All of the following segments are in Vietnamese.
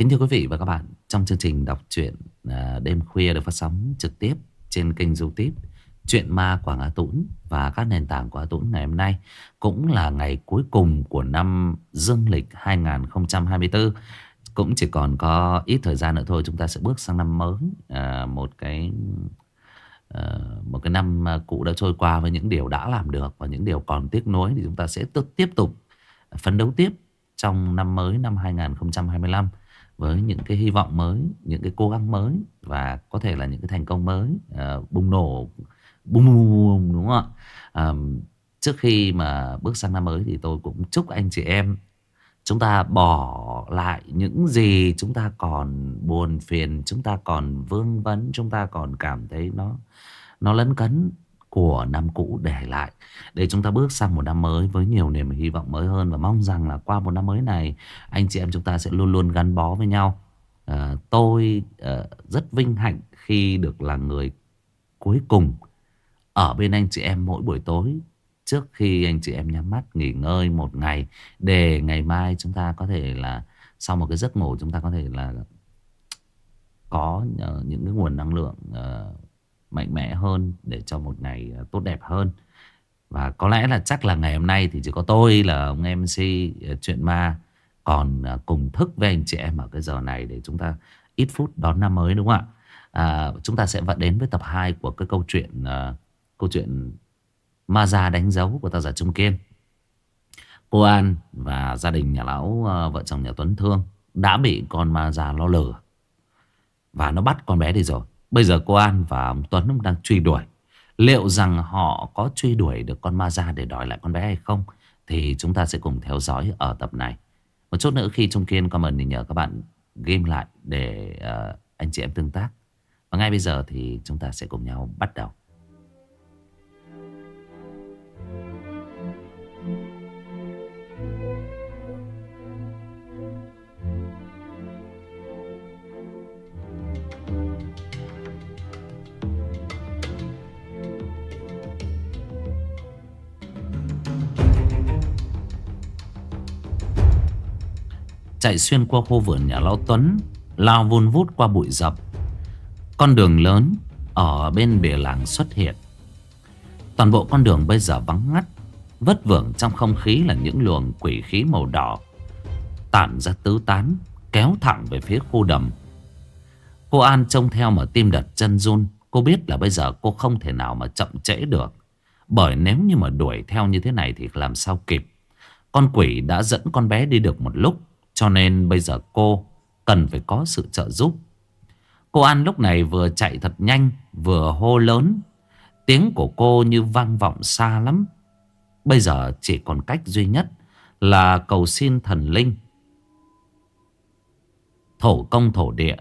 Kính thưa quý vị và các bạn, trong chương trình đọc truyện à, đêm khuya được phát sóng trực tiếp trên kênh youtube Chuyện ma Quảng Á Tũng và các nền tảng của Á Tũng ngày hôm nay cũng là ngày cuối cùng của năm dương lịch 2024. Cũng chỉ còn có ít thời gian nữa thôi chúng ta sẽ bước sang năm mới. À, một cái à, một cái năm cũ đã trôi qua với những điều đã làm được và những điều còn tiếc nuối thì chúng ta sẽ tiếp tục phấn đấu tiếp trong năm mới năm 2025 với những cái hy vọng mới, những cái cố gắng mới và có thể là những cái thành công mới uh, bùng nổ bùng bùng đúng không ạ? Uh, trước khi mà bước sang năm mới thì tôi cũng chúc anh chị em chúng ta bỏ lại những gì chúng ta còn buồn phiền, chúng ta còn vương vấn, chúng ta còn cảm thấy nó nó lấn cấn của năm cũ để lại. Để chúng ta bước sang một năm mới với nhiều niềm hy vọng mới hơn và mong rằng là qua một năm mới này anh chị em chúng ta sẽ luôn luôn gắn bó với nhau. À, tôi à, rất vinh hạnh khi được là người cuối cùng ở bên anh chị em mỗi buổi tối trước khi anh chị em nhắm mắt nghỉ ngơi một ngày để ngày mai chúng ta có thể là sau một cái giấc ngủ chúng ta có thể là có ờ, những cái nguồn năng lượng uh, mạnh mẽ hơn để cho một ngày ờ, tốt đẹp hơn. Và có lẽ là chắc là ngày hôm nay thì chỉ có tôi là ông MC ờ, chuyện ma còn ờ, cùng thức với anh chị em ở cái giờ này để chúng ta ít phút đón năm mới đúng không ạ? À, chúng ta sẽ vẫn đến với tập 2 của cái câu chuyện uh, câu chuyện ma già đánh dấu của tác giả Trung Kiên. Cô An và gia đình nhà lão uh, vợ chồng nhà Tuấn Thương đã bị con ma già lo lừa và nó bắt con bé đi rồi. Bây giờ cô An và ông Tuấn đang truy đuổi. Liệu rằng họ có truy đuổi được con ma ra để đòi lại con bé hay không? Thì chúng ta sẽ cùng theo dõi ở tập này. Một chút nữa khi Trung Kiên comment thì nhờ các bạn game lại để uh, anh chị em tương tác. Và ngay bây giờ thì chúng ta sẽ cùng nhau bắt đầu. Chạy xuyên qua khu vườn nhà Lão Tuấn, Lao vun vút qua bụi rậm Con đường lớn Ở bên bìa làng xuất hiện. Toàn bộ con đường bây giờ vắng ngắt, Vất vưởng trong không khí là những luồng quỷ khí màu đỏ, Tản ra tứ tán, Kéo thẳng về phía khu đầm. Cô An trông theo mà tim đập chân run. Cô biết là bây giờ cô không thể nào mà chậm trễ được. Bởi nếu như mà đuổi theo như thế này thì làm sao kịp? Con quỷ đã dẫn con bé đi được một lúc cho nên bây giờ cô cần phải có sự trợ giúp. Cô An lúc này vừa chạy thật nhanh, vừa hô lớn. Tiếng của cô như vang vọng xa lắm. Bây giờ chỉ còn cách duy nhất là cầu xin thần linh. Thổ công thổ địa.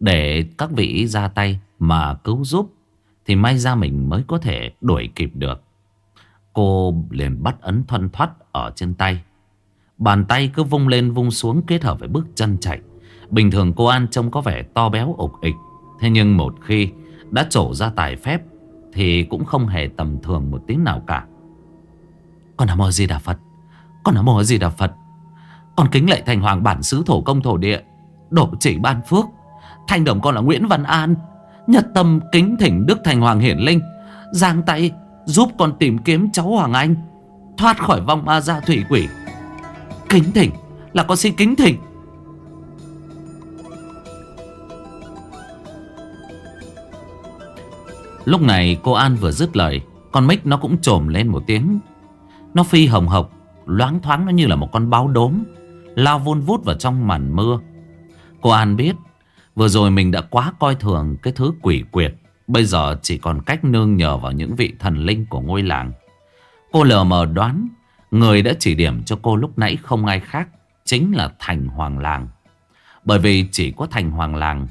Để các vị ra tay mà cứu giúp. Thì may ra mình mới có thể đuổi kịp được. Cô liền bắt ấn thoăn thoát ở trên tay. Bàn tay cứ vung lên vung xuống kết hợp với bước chân chạy. Bình thường cô An trông có vẻ to béo ục ịch. Thế nhưng một khi đã trổ ra tài phép thì cũng không hề tầm thường một tí nào cả. Con Nam Mô Di Đà Phật. Con Nam Mô Di Đà Phật. Con kính lệ thành hoàng bản xứ thổ công thổ địa. Độ chỉ ban phước. Thanh đồng con là Nguyễn Văn An. Nhật tâm kính thỉnh Đức Thành Hoàng Hiển Linh. Giang tay giúp con tìm kiếm cháu Hoàng Anh. Thoát khỏi vong ma gia thủy quỷ. Kính thỉnh, Là con xin kính thỉnh. Lúc này cô An vừa dứt lời, Con mic nó cũng trồm lên một tiếng. Nó phi hồng hộc, Loáng thoáng nó như là một con báo đốm, Lao vun vút vào trong màn mưa. Cô An biết, Vừa rồi mình đã quá coi thường cái thứ quỷ quyệt, Bây giờ chỉ còn cách nương nhờ vào những vị thần linh của ngôi làng. Cô lờ mờ đoán Người đã chỉ điểm cho cô lúc nãy không ai khác Chính là Thành Hoàng Làng. Bởi vì chỉ có Thành Hoàng Làng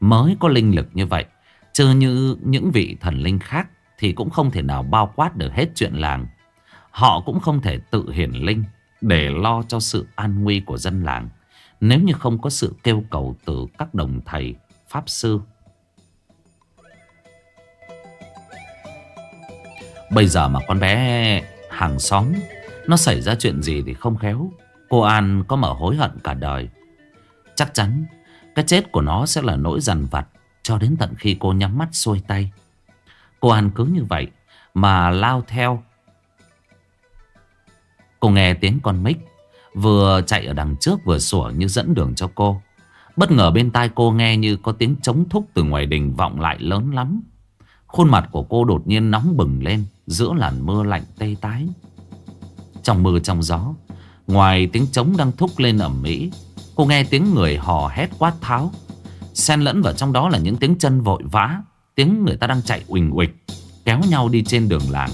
Mới có linh lực như vậy, Chứ như những vị thần linh khác Thì cũng không thể nào bao quát được hết chuyện làng. Họ cũng không thể tự hiển linh Để lo cho sự an nguy của dân làng, Nếu như không có sự kêu cầu từ các đồng thầy, Pháp sư. Bây giờ mà con bé hàng xóm nó xảy ra chuyện gì thì không khéo Cô An có mở hối hận cả đời Chắc chắn, cái chết của nó sẽ là nỗi dằn vặt cho đến tận khi cô nhắm mắt xuôi tay. Cô An cứ như vậy mà lao theo. Cô nghe tiếng con mic vừa chạy ở đằng trước vừa sủa như dẫn đường cho cô. Bất ngờ bên tai cô nghe như có tiếng chống thúc từ ngoài đình vọng lại lớn lắm. Khuôn mặt của cô đột nhiên nóng bừng lên giữa làn mưa lạnh tê tái. Trong mưa trong gió, ngoài tiếng trống đang thúc lên ẩm Mỹ, cô nghe tiếng người hò hét quát tháo. Xen lẫn vào trong đó là những tiếng chân vội vã, tiếng người ta đang chạy uỳnh uịch, kéo nhau đi trên đường làng.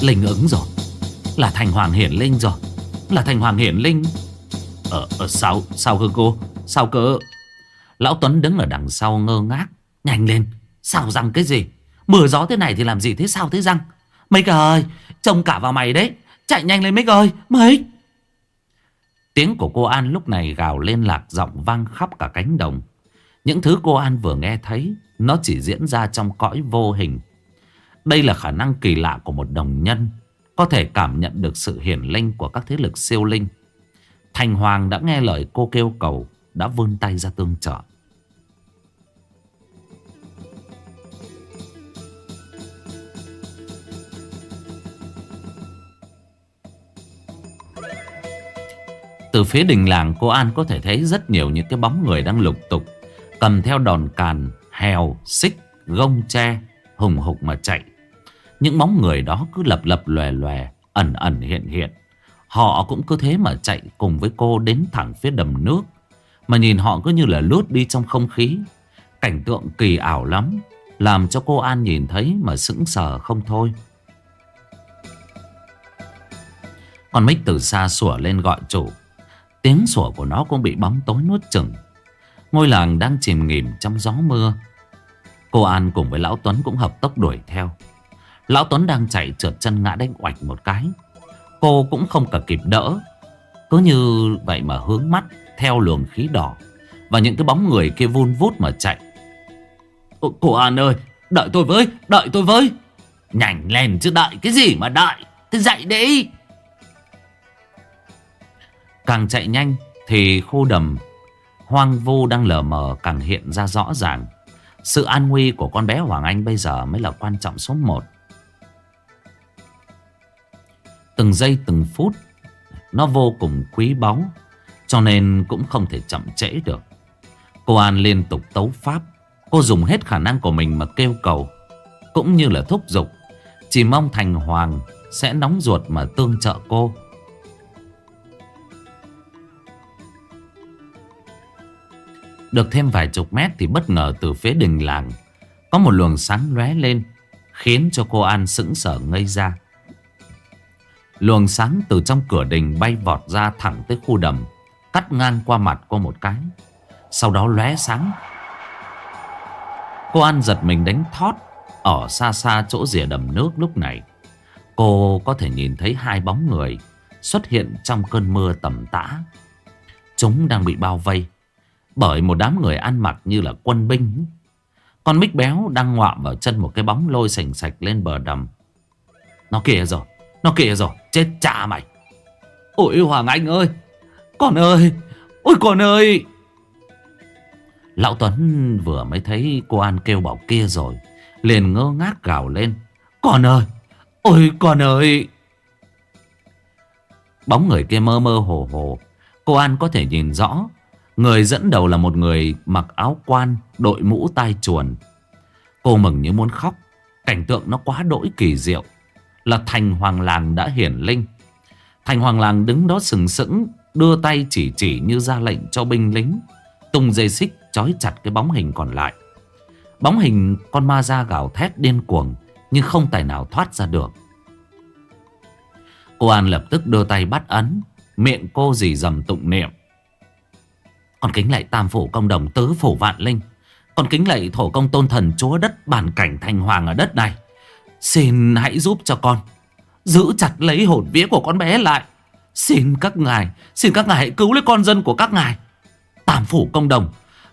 Linh ứng rồi, là thành hoàng hiển linh rồi, là thành hoàng hiển linh. Ờ, ờ sao, sao cơ cô, sao cơ? Lão Tuấn đứng ở đằng sau ngơ ngác, nhanh lên, sao răng cái gì? Mưa gió thế này thì làm gì thế sao thế răng? Mấy ơi, Trông cả vào mày đấy. Chạy nhanh lên Mích ơi mấy Tiếng của cô An lúc này gào lên lạc giọng vang khắp cả cánh đồng. Những thứ cô An vừa nghe thấy, Nó chỉ diễn ra trong cõi vô hình. Đây là khả năng kỳ lạ của một đồng nhân, Có thể cảm nhận được sự hiển linh của các thế lực siêu linh. Thành Hoàng đã nghe lời cô kêu cầu, Đã vươn tay ra tương trợ. Từ phía đình làng cô An có thể thấy rất nhiều những cái bóng người đang lục tục. Cầm theo đòn càn, hèo, xích, gông tre, hùng hục mà chạy. Những bóng người đó cứ lập lập lòe lòe, ẩn ẩn hiện hiện. Họ cũng cứ thế mà chạy cùng với cô đến thẳng phía đầm nước. Mà nhìn họ cứ như là lướt đi trong không khí. Cảnh tượng kỳ ảo lắm Làm cho cô An nhìn thấy mà sững sờ không thôi. Con mít từ xa sủa lên gọi chủ. Tiếng sủa của nó cũng bị bóng tối nuốt chừng Ngôi làng đang chìm nghỉm trong gió mưa. Cô An cùng với Lão Tuấn cũng hợp tốc đuổi theo. Lão Tuấn đang chạy trượt chân ngã đánh oạch một cái. Cô cũng không cả kịp đỡ. Cứ như vậy mà hướng mắt theo luồng khí đỏ. Và những cái bóng người kia vun vút mà chạy. Ô, Cô An ơi Đợi tôi với Đợi tôi với. Nhanh lên chứ đợi cái gì mà đợi Thế dậy đi. Càng chạy nhanh thì khu đầm hoang vu đang lờ mờ càng hiện ra rõ ràng. Sự an nguy của con bé Hoàng Anh bây giờ mới là quan trọng số một. Từng giây từng phút, nó vô cùng quý báu, cho nên cũng không thể chậm trễ được. Cô An liên tục tấu pháp. Cô dùng hết khả năng của mình mà kêu cầu. Cũng như là thúc giục. Chỉ mong Thành Hoàng sẽ nóng ruột mà tương trợ cô. Được thêm vài chục mét thì bất ngờ từ phía đình làng, Có một luồng sáng lóe lên, Khiến cho cô An sững sờ ngây ra. Luồng sáng từ trong cửa đình bay vọt ra thẳng tới khu đầm, Cắt ngang qua mặt cô một cái. Sau đó lóe sáng. Cô An giật mình đánh thót Ở xa xa chỗ rìa đầm nước lúc này. Cô có thể nhìn thấy hai bóng người Xuất hiện trong cơn mưa tầm tã. Chúng đang bị bao vây bởi một đám người ăn mặc như là quân binh. Con mít béo đang ngoạm vào chân một cái bóng lôi sành sạch lên bờ đầm. Nó kìa rồi, Nó kìa rồi, Chết cha mày. Ôi Hoàng Anh ơi, Con ơi, Ôi con ơi. Lão Tuấn vừa mới thấy cô An kêu bảo kia rồi, Liền ngơ ngác gào lên. Con ơi, Ôi con ơi. Bóng người kia mơ mơ hồ hồ. Cô An có thể nhìn rõ Người dẫn đầu là một người mặc áo quan, đội mũ tai chuồn. Cô mừng như muốn khóc. Cảnh tượng nó quá đỗi kỳ diệu. Là Thành Hoàng Làng đã hiển linh. Thành Hoàng Làng đứng đó sừng sững, đưa tay chỉ chỉ như ra lệnh cho binh lính. Tung dây xích trói chặt cái bóng hình còn lại. Bóng hình con ma da gào thét điên cuồng, nhưng không tài nào thoát ra được. Cô An lập tức đưa tay bắt ấn, miệng cô dì dầm tụng niệm. Con kính lạy tam phủ công đồng tứ phủ vạn linh. Con kính lạy thổ công tôn thần chúa đất bản cảnh thành hoàng ở đất này. Xin hãy giúp cho con Giữ chặt lấy hồn vía của con bé lại. Xin các ngài, Xin các ngài hãy cứu lấy con dân của các ngài. Tam phủ công đồng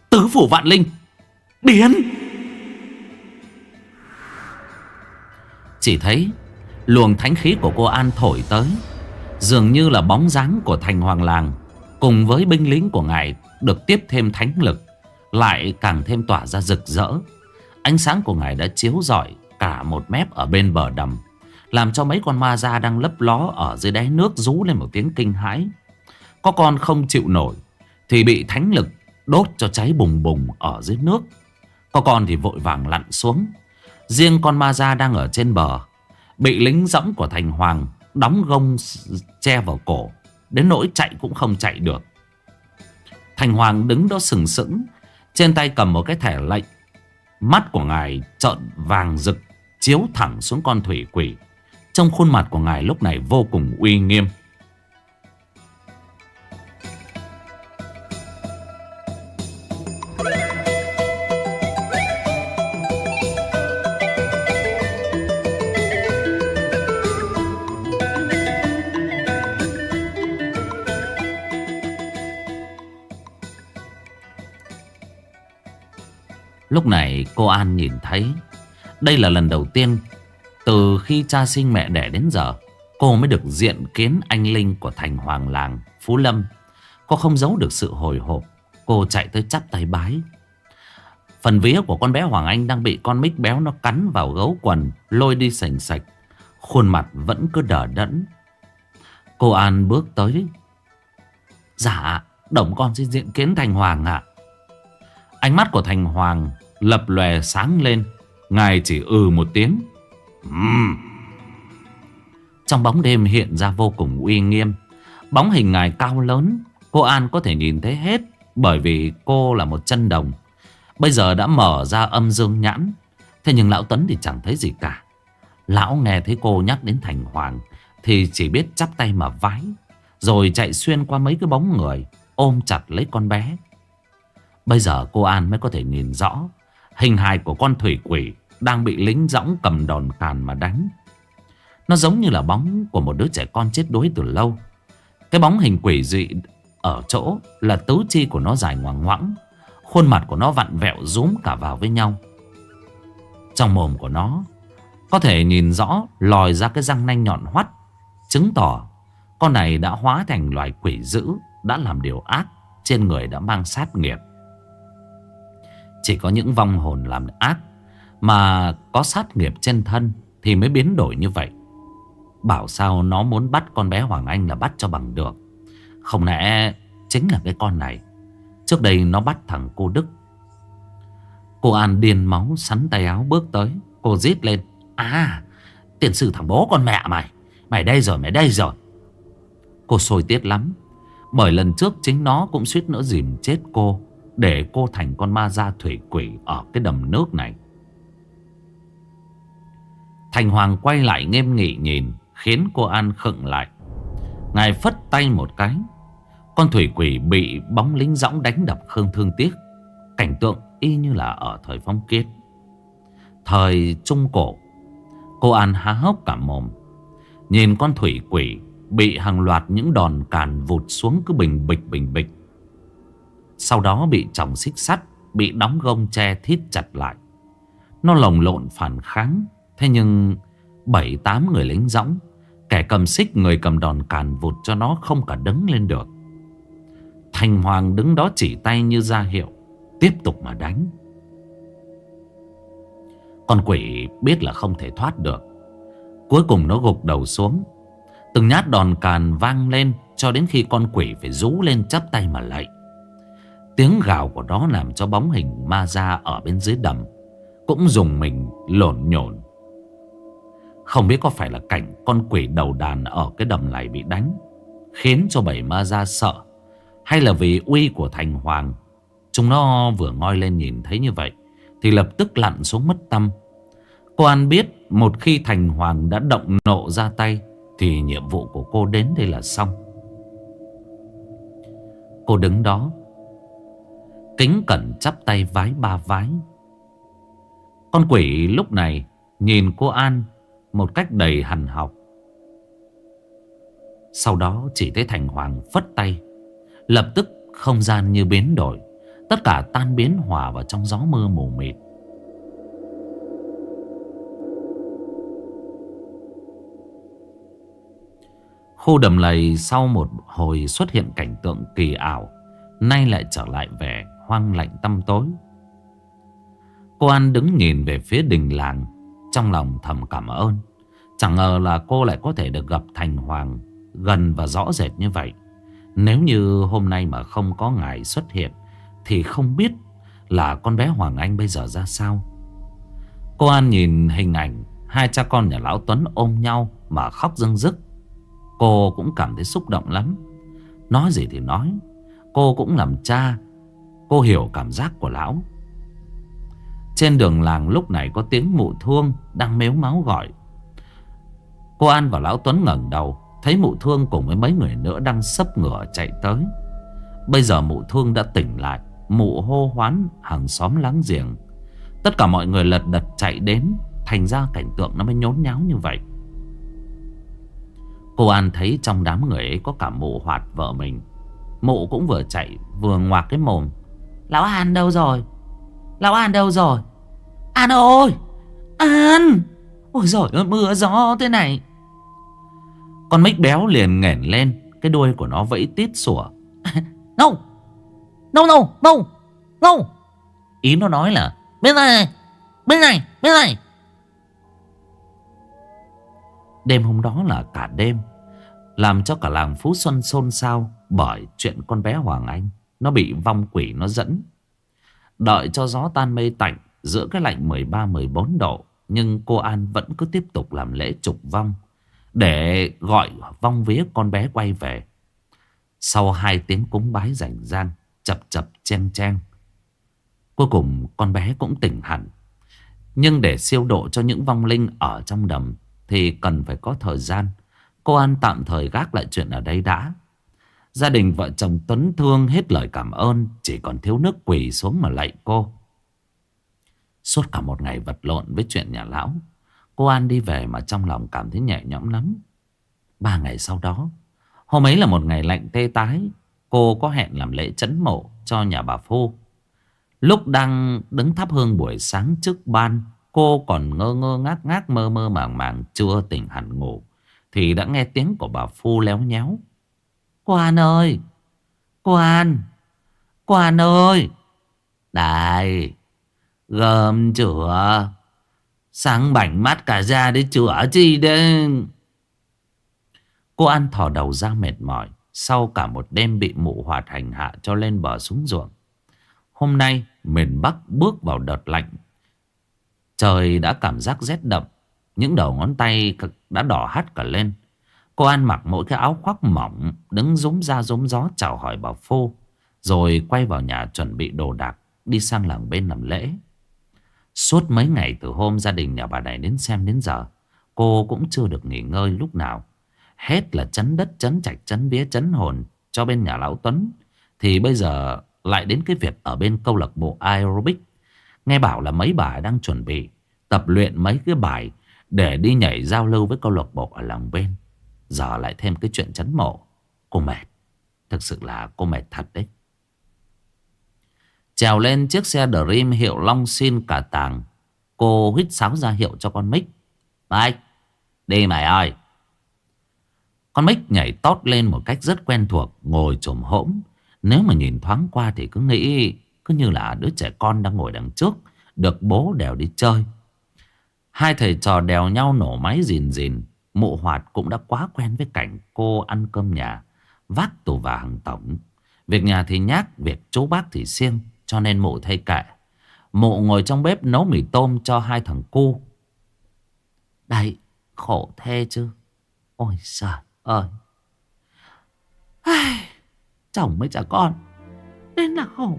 Tứ phủ vạn linh Biến. Chỉ thấy Luồng thánh khí của cô An thổi tới, Dường như là bóng dáng của thành hoàng làng Cùng với binh lính của ngài được tiếp thêm thánh lực, Lại càng thêm tỏa ra rực rỡ. Ánh sáng của ngài đã chiếu rọi Cả một mép ở bên bờ đầm, Làm cho mấy con ma da đang lấp ló Ở dưới đáy nước rú lên một tiếng kinh hãi. Có con không chịu nổi Thì bị thánh lực đốt cho cháy bùng bùng ở dưới nước. Có con thì vội vàng lặn xuống. Riêng con ma da đang ở trên bờ, Bị lính dẫm của thành hoàng Đóng gông che vào cổ, Đến nỗi chạy cũng không chạy được. Thành hoàng đứng đó sừng sững, Trên tay cầm một cái thẻ lệnh. Mắt của ngài trợn vàng rực, Chiếu thẳng xuống con thủy quỷ. Trong khuôn mặt của ngài lúc này vô cùng uy nghiêm. Lúc này cô An nhìn thấy, Đây là lần đầu tiên Từ khi cha sinh mẹ đẻ đến giờ, Cô mới được diện kiến anh Linh của thành hoàng làng, Phú Lâm. Cô không giấu được sự hồi hộp, Cô chạy tới chắp tay bái. Phần vía của con bé Hoàng Anh đang bị con mít béo nó cắn vào gấu quần, Lôi đi sành sạch. Khuôn mặt vẫn cứ đờ đẫn. Cô An bước tới. Dạ Đồng con xin diện kiến Thành Hoàng ạ. Ánh mắt của Thành Hoàng lập lòe sáng lên. Ngài chỉ ừ một tiếng. Uhm. Trong bóng đêm hiện ra vô cùng uy nghiêm. Bóng hình ngài cao lớn. Cô An có thể nhìn thấy hết. Bởi vì cô là một chân đồng. Bây giờ đã mở ra âm dương nhãn. Thế nhưng Lão Tuấn thì chẳng thấy gì cả. Lão nghe thấy cô nhắc đến Thành Hoàng. Thì chỉ biết chắp tay mà vái. Rồi chạy xuyên qua mấy cái bóng người. Ôm chặt lấy con bé. Bây giờ cô An mới có thể nhìn rõ Hình hài của con thủy quỷ Đang bị lính dõng cầm đòn càn mà đánh. Nó giống như là bóng của một đứa trẻ con chết đuối từ lâu. Cái bóng hình quỷ dị Ở chỗ là tứ chi của nó dài ngoằng ngoẵng Khuôn mặt của nó vặn vẹo rúm cả vào với nhau. Trong mồm của nó, Có thể nhìn rõ lòi ra cái răng nanh nhọn hoắt, Chứng tỏ Con này đã hóa thành loài quỷ dữ, Đã làm điều ác Trên người đã mang sát nghiệp chỉ có những vong hồn làm ác Mà có sát nghiệp trên thân Thì mới biến đổi như vậy. Bảo sao nó muốn bắt con bé Hoàng Anh là bắt cho bằng được. Không lẽ chính là cái con này? Trước đây nó bắt thằng cô Đức. Cô An điên máu sắn tay áo bước tới. Cô rít lên. À tiền sử thằng bố con mẹ mày. Mày đây rồi, mày đây rồi. Cô sôi tiết lắm. Bởi lần trước chính nó cũng suýt nữa dìm chết cô để cô thành con ma gia thủy quỷ Ở cái đầm nước này. Thành Hoàng quay lại nghiêm nghị nhìn, Khiến cô An khựng lại. Ngài phất tay một cái. Con thủy quỷ bị bóng lính dõng đánh đập khương thương tiếc. Cảnh tượng y như là ở thời phong kiến. Thời Trung Cổ, Cô An há hốc cả mồm. Nhìn con thủy quỷ Bị hàng loạt những đòn càn vụt xuống cứ bình bịch bình bịch sau đó bị chồng xích sắt, Bị đóng gông che thít chặt lại. Nó lồng lộn phản kháng, Thế nhưng Bảy tám người lính dõng Kẻ cầm xích, người cầm đòn càn vụt cho nó không cả đứng lên được. Thành Hoàng đứng đó chỉ tay như ra hiệu, Tiếp tục mà đánh. Con quỷ biết là không thể thoát được. Cuối cùng nó gục đầu xuống. Từng nhát đòn càn vang lên Cho đến khi con quỷ phải rú lên chắp tay mà lạy. Tiếng gào của nó làm cho bóng hình ma ra ở bên dưới đầm Cũng dùng mình lộn nhộn. Không biết có phải là cảnh con quỷ đầu đàn ở cái đầm này bị đánh, Khiến cho bảy ma ra sợ, Hay là vì uy của thành hoàng? Chúng nó vừa ngoi lên nhìn thấy như vậy Thì lập tức lặn xuống mất tâm. Cô An biết một khi thành hoàng đã động nộ ra tay Thì nhiệm vụ của cô đến đây là xong. Cô đứng đó Kính cẩn chắp tay vái ba vái Con quỷ lúc này Nhìn cô An Một cách đầy hằn học Sau đó chỉ thấy Thành Hoàng phất tay, Lập tức không gian như biến đổi, Tất cả tan biến hòa vào trong gió mưa mù mịt Khu đầm lầy sau một hồi xuất hiện cảnh tượng kỳ ảo, Nay lại trở lại về hoang lạnh tăm tối. Cô An đứng nhìn về phía đình làng, Trong lòng thầm cảm ơn. Chẳng ngờ là cô lại có thể được gặp Thành Hoàng Gần và rõ rệt như vậy. Nếu như hôm nay mà không có ngài xuất hiện, Thì không biết là con bé Hoàng Anh bây giờ ra sao. Cô An nhìn hình ảnh Hai cha con nhà Lão Tuấn ôm nhau Mà khóc dưng dứt. Cô cũng cảm thấy xúc động lắm. Nói gì thì nói, Cô cũng làm cha Cô hiểu cảm giác của lão. Trên đường làng lúc này có tiếng mụ thương Đang mếu máu gọi. Cô An và Lão Tuấn ngẩng đầu, Thấy mụ thương cùng với mấy người nữa Đang sấp ngửa chạy tới. Bây giờ mụ thương đã tỉnh lại, Mụ hô hoán hàng xóm láng giềng. Tất cả mọi người lật đật chạy đến, Thành ra cảnh tượng nó mới nhốn nháo như vậy. Cô An thấy trong đám người ấy có cả mụ hoạt vợ mình. Mụ cũng vừa chạy, vừa ngoạc cái mồm. Lão An đâu rồi? Lão An đâu rồi? An ơi! An! Ôi giời ơi, mưa gió thế này. Con mít béo liền nghển lên, Cái đuôi của nó vẫy tít sủa. No! No no no! No! Ý nó nói là, Bên này Bên này Bên này. Đêm hôm đó là cả đêm, Làm cho cả làng Phú Xuân xôn xao Bởi chuyện con bé Hoàng Anh. Nó bị vong quỷ, nó dẫn Đợi cho gió tan mây tạnh, Giữa cái lạnh 13-14 độ, Nhưng cô An vẫn cứ tiếp tục làm lễ trục vong, Để gọi vong vía con bé quay về Sau hai tiếng cúng bái rảnh rang, Chập chập chen chen, Cuối cùng con bé cũng tỉnh hẳn Nhưng để siêu độ cho những vong linh ở trong đầm thì cần phải có thời gian. Cô An tạm thời gác lại chuyện ở đây đã. Gia đình vợ chồng Tuấn Thương hết lời cảm ơn, chỉ còn thiếu nước quỳ xuống mà lạy cô. Suốt cả một ngày vật lộn với chuyện nhà lão, cô An đi về mà trong lòng cảm thấy nhẹ nhõm lắm. Ba ngày sau đó, hôm ấy là một ngày lạnh tê tái, cô có hẹn làm lễ chấn mộ cho nhà bà Phu. Lúc đang đứng thắp hương buổi sáng trước ban Cô còn ngơ ngơ ngác ngác mơ mơ màng màng chưa tỉnh hẳn ngủ. Thì đã nghe tiếng của bà Phu léo nhéo. Cô An ơi! Cô An! Cô An ơi! Đây! Gơm chữa! Sáng bảnh mắt cả ra để chữa chi đấy Cô An thò đầu ra mệt mỏi. Sau cả một đêm bị mụ hoạt hành hạ cho lên bờ xuống ruộng. Hôm nay, miền Bắc bước vào đợt lạnh Trời đã cảm giác rét đậm, Những đầu ngón tay đã đỏ hắt cả lên Cô ăn mặc mỗi cái áo khoác mỏng Đứng rúng ra rúng gió chào hỏi bà phu Rồi quay vào nhà chuẩn bị đồ đạc Đi sang làng bên làm lễ. Suốt mấy ngày từ hôm gia đình nhà bà này đến xem đến giờ Cô cũng chưa được nghỉ ngơi lúc nào. Hết là chấn đất, chấn chạch, chấn vía, chấn hồn Cho bên nhà lão Tuấn. Thì bây giờ lại đến cái việc ở bên câu lạc bộ aerobic. Nghe bảo là mấy bà đang chuẩn bị tập luyện mấy cái bài để đi nhảy giao lưu với câu lạc bộ ở làng bên. Giờ lại thêm cái chuyện chấn mộ. Cô mệt. Thực sự là cô mệt thật đấy. Trèo lên chiếc xe Dream hiệu Long Xin cả tàng. Cô hít sáo ra hiệu cho con Mích. Mike, đi mày ơi. Con Mích nhảy tót lên một cách rất quen thuộc, ngồi trồm hỗn. Nếu mà nhìn thoáng qua thì cứ nghĩ cứ như là đứa trẻ con đang ngồi đằng trước Được bố đèo đi chơi Hai thầy trò đèo nhau nổ máy rìn rìn Mụ hoạt cũng đã quá quen với cảnh cô ăn cơm nhà Vác tù và hàng tổng. Việc nhà thì nhác Việc chú bác thì siêng Cho nên mụ thay kệ. Mụ ngồi trong bếp nấu mì tôm cho hai thằng cu. Đấy, khổ thế chứ. Ôi trời ơi. Chồng mới trả con Nên là khổ.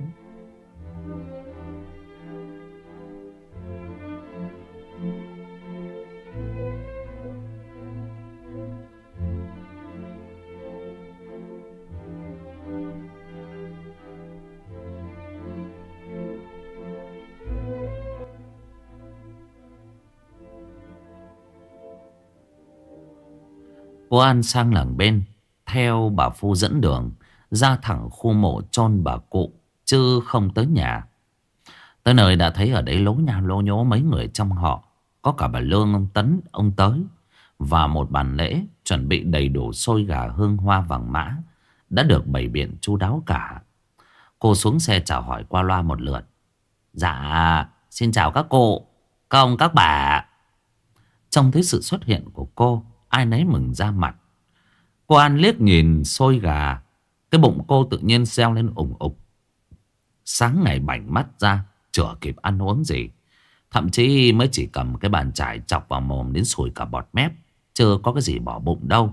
Cô An sang làng bên, Theo bà Phu dẫn đường, Ra thẳng khu mộ chôn bà cụ, Chứ không tới nhà. Tới nơi đã thấy ở đấy lố nhà lô nhố mấy người trong họ, Có cả bà Lương, ông Tấn, Ông tới, Và một bàn lễ Chuẩn bị đầy đủ xôi gà hương hoa vàng mã, Đã được bày biện chu đáo cả. Cô xuống xe chào hỏi qua loa một lượt. Dạ Xin chào các cô, Các ông các bà. Trông thấy sự xuất hiện của cô Ai nấy mừng ra mặt. Cô An liếc nhìn xôi gà, Cái bụng cô tự nhiên xeo lên ủng ục. Sáng ngày bảnh mắt ra Chưa kịp ăn uống gì. Thậm chí mới chỉ cầm cái bàn chải chọc vào mồm đến sùi cả bọt mép, Chưa có cái gì bỏ bụng đâu.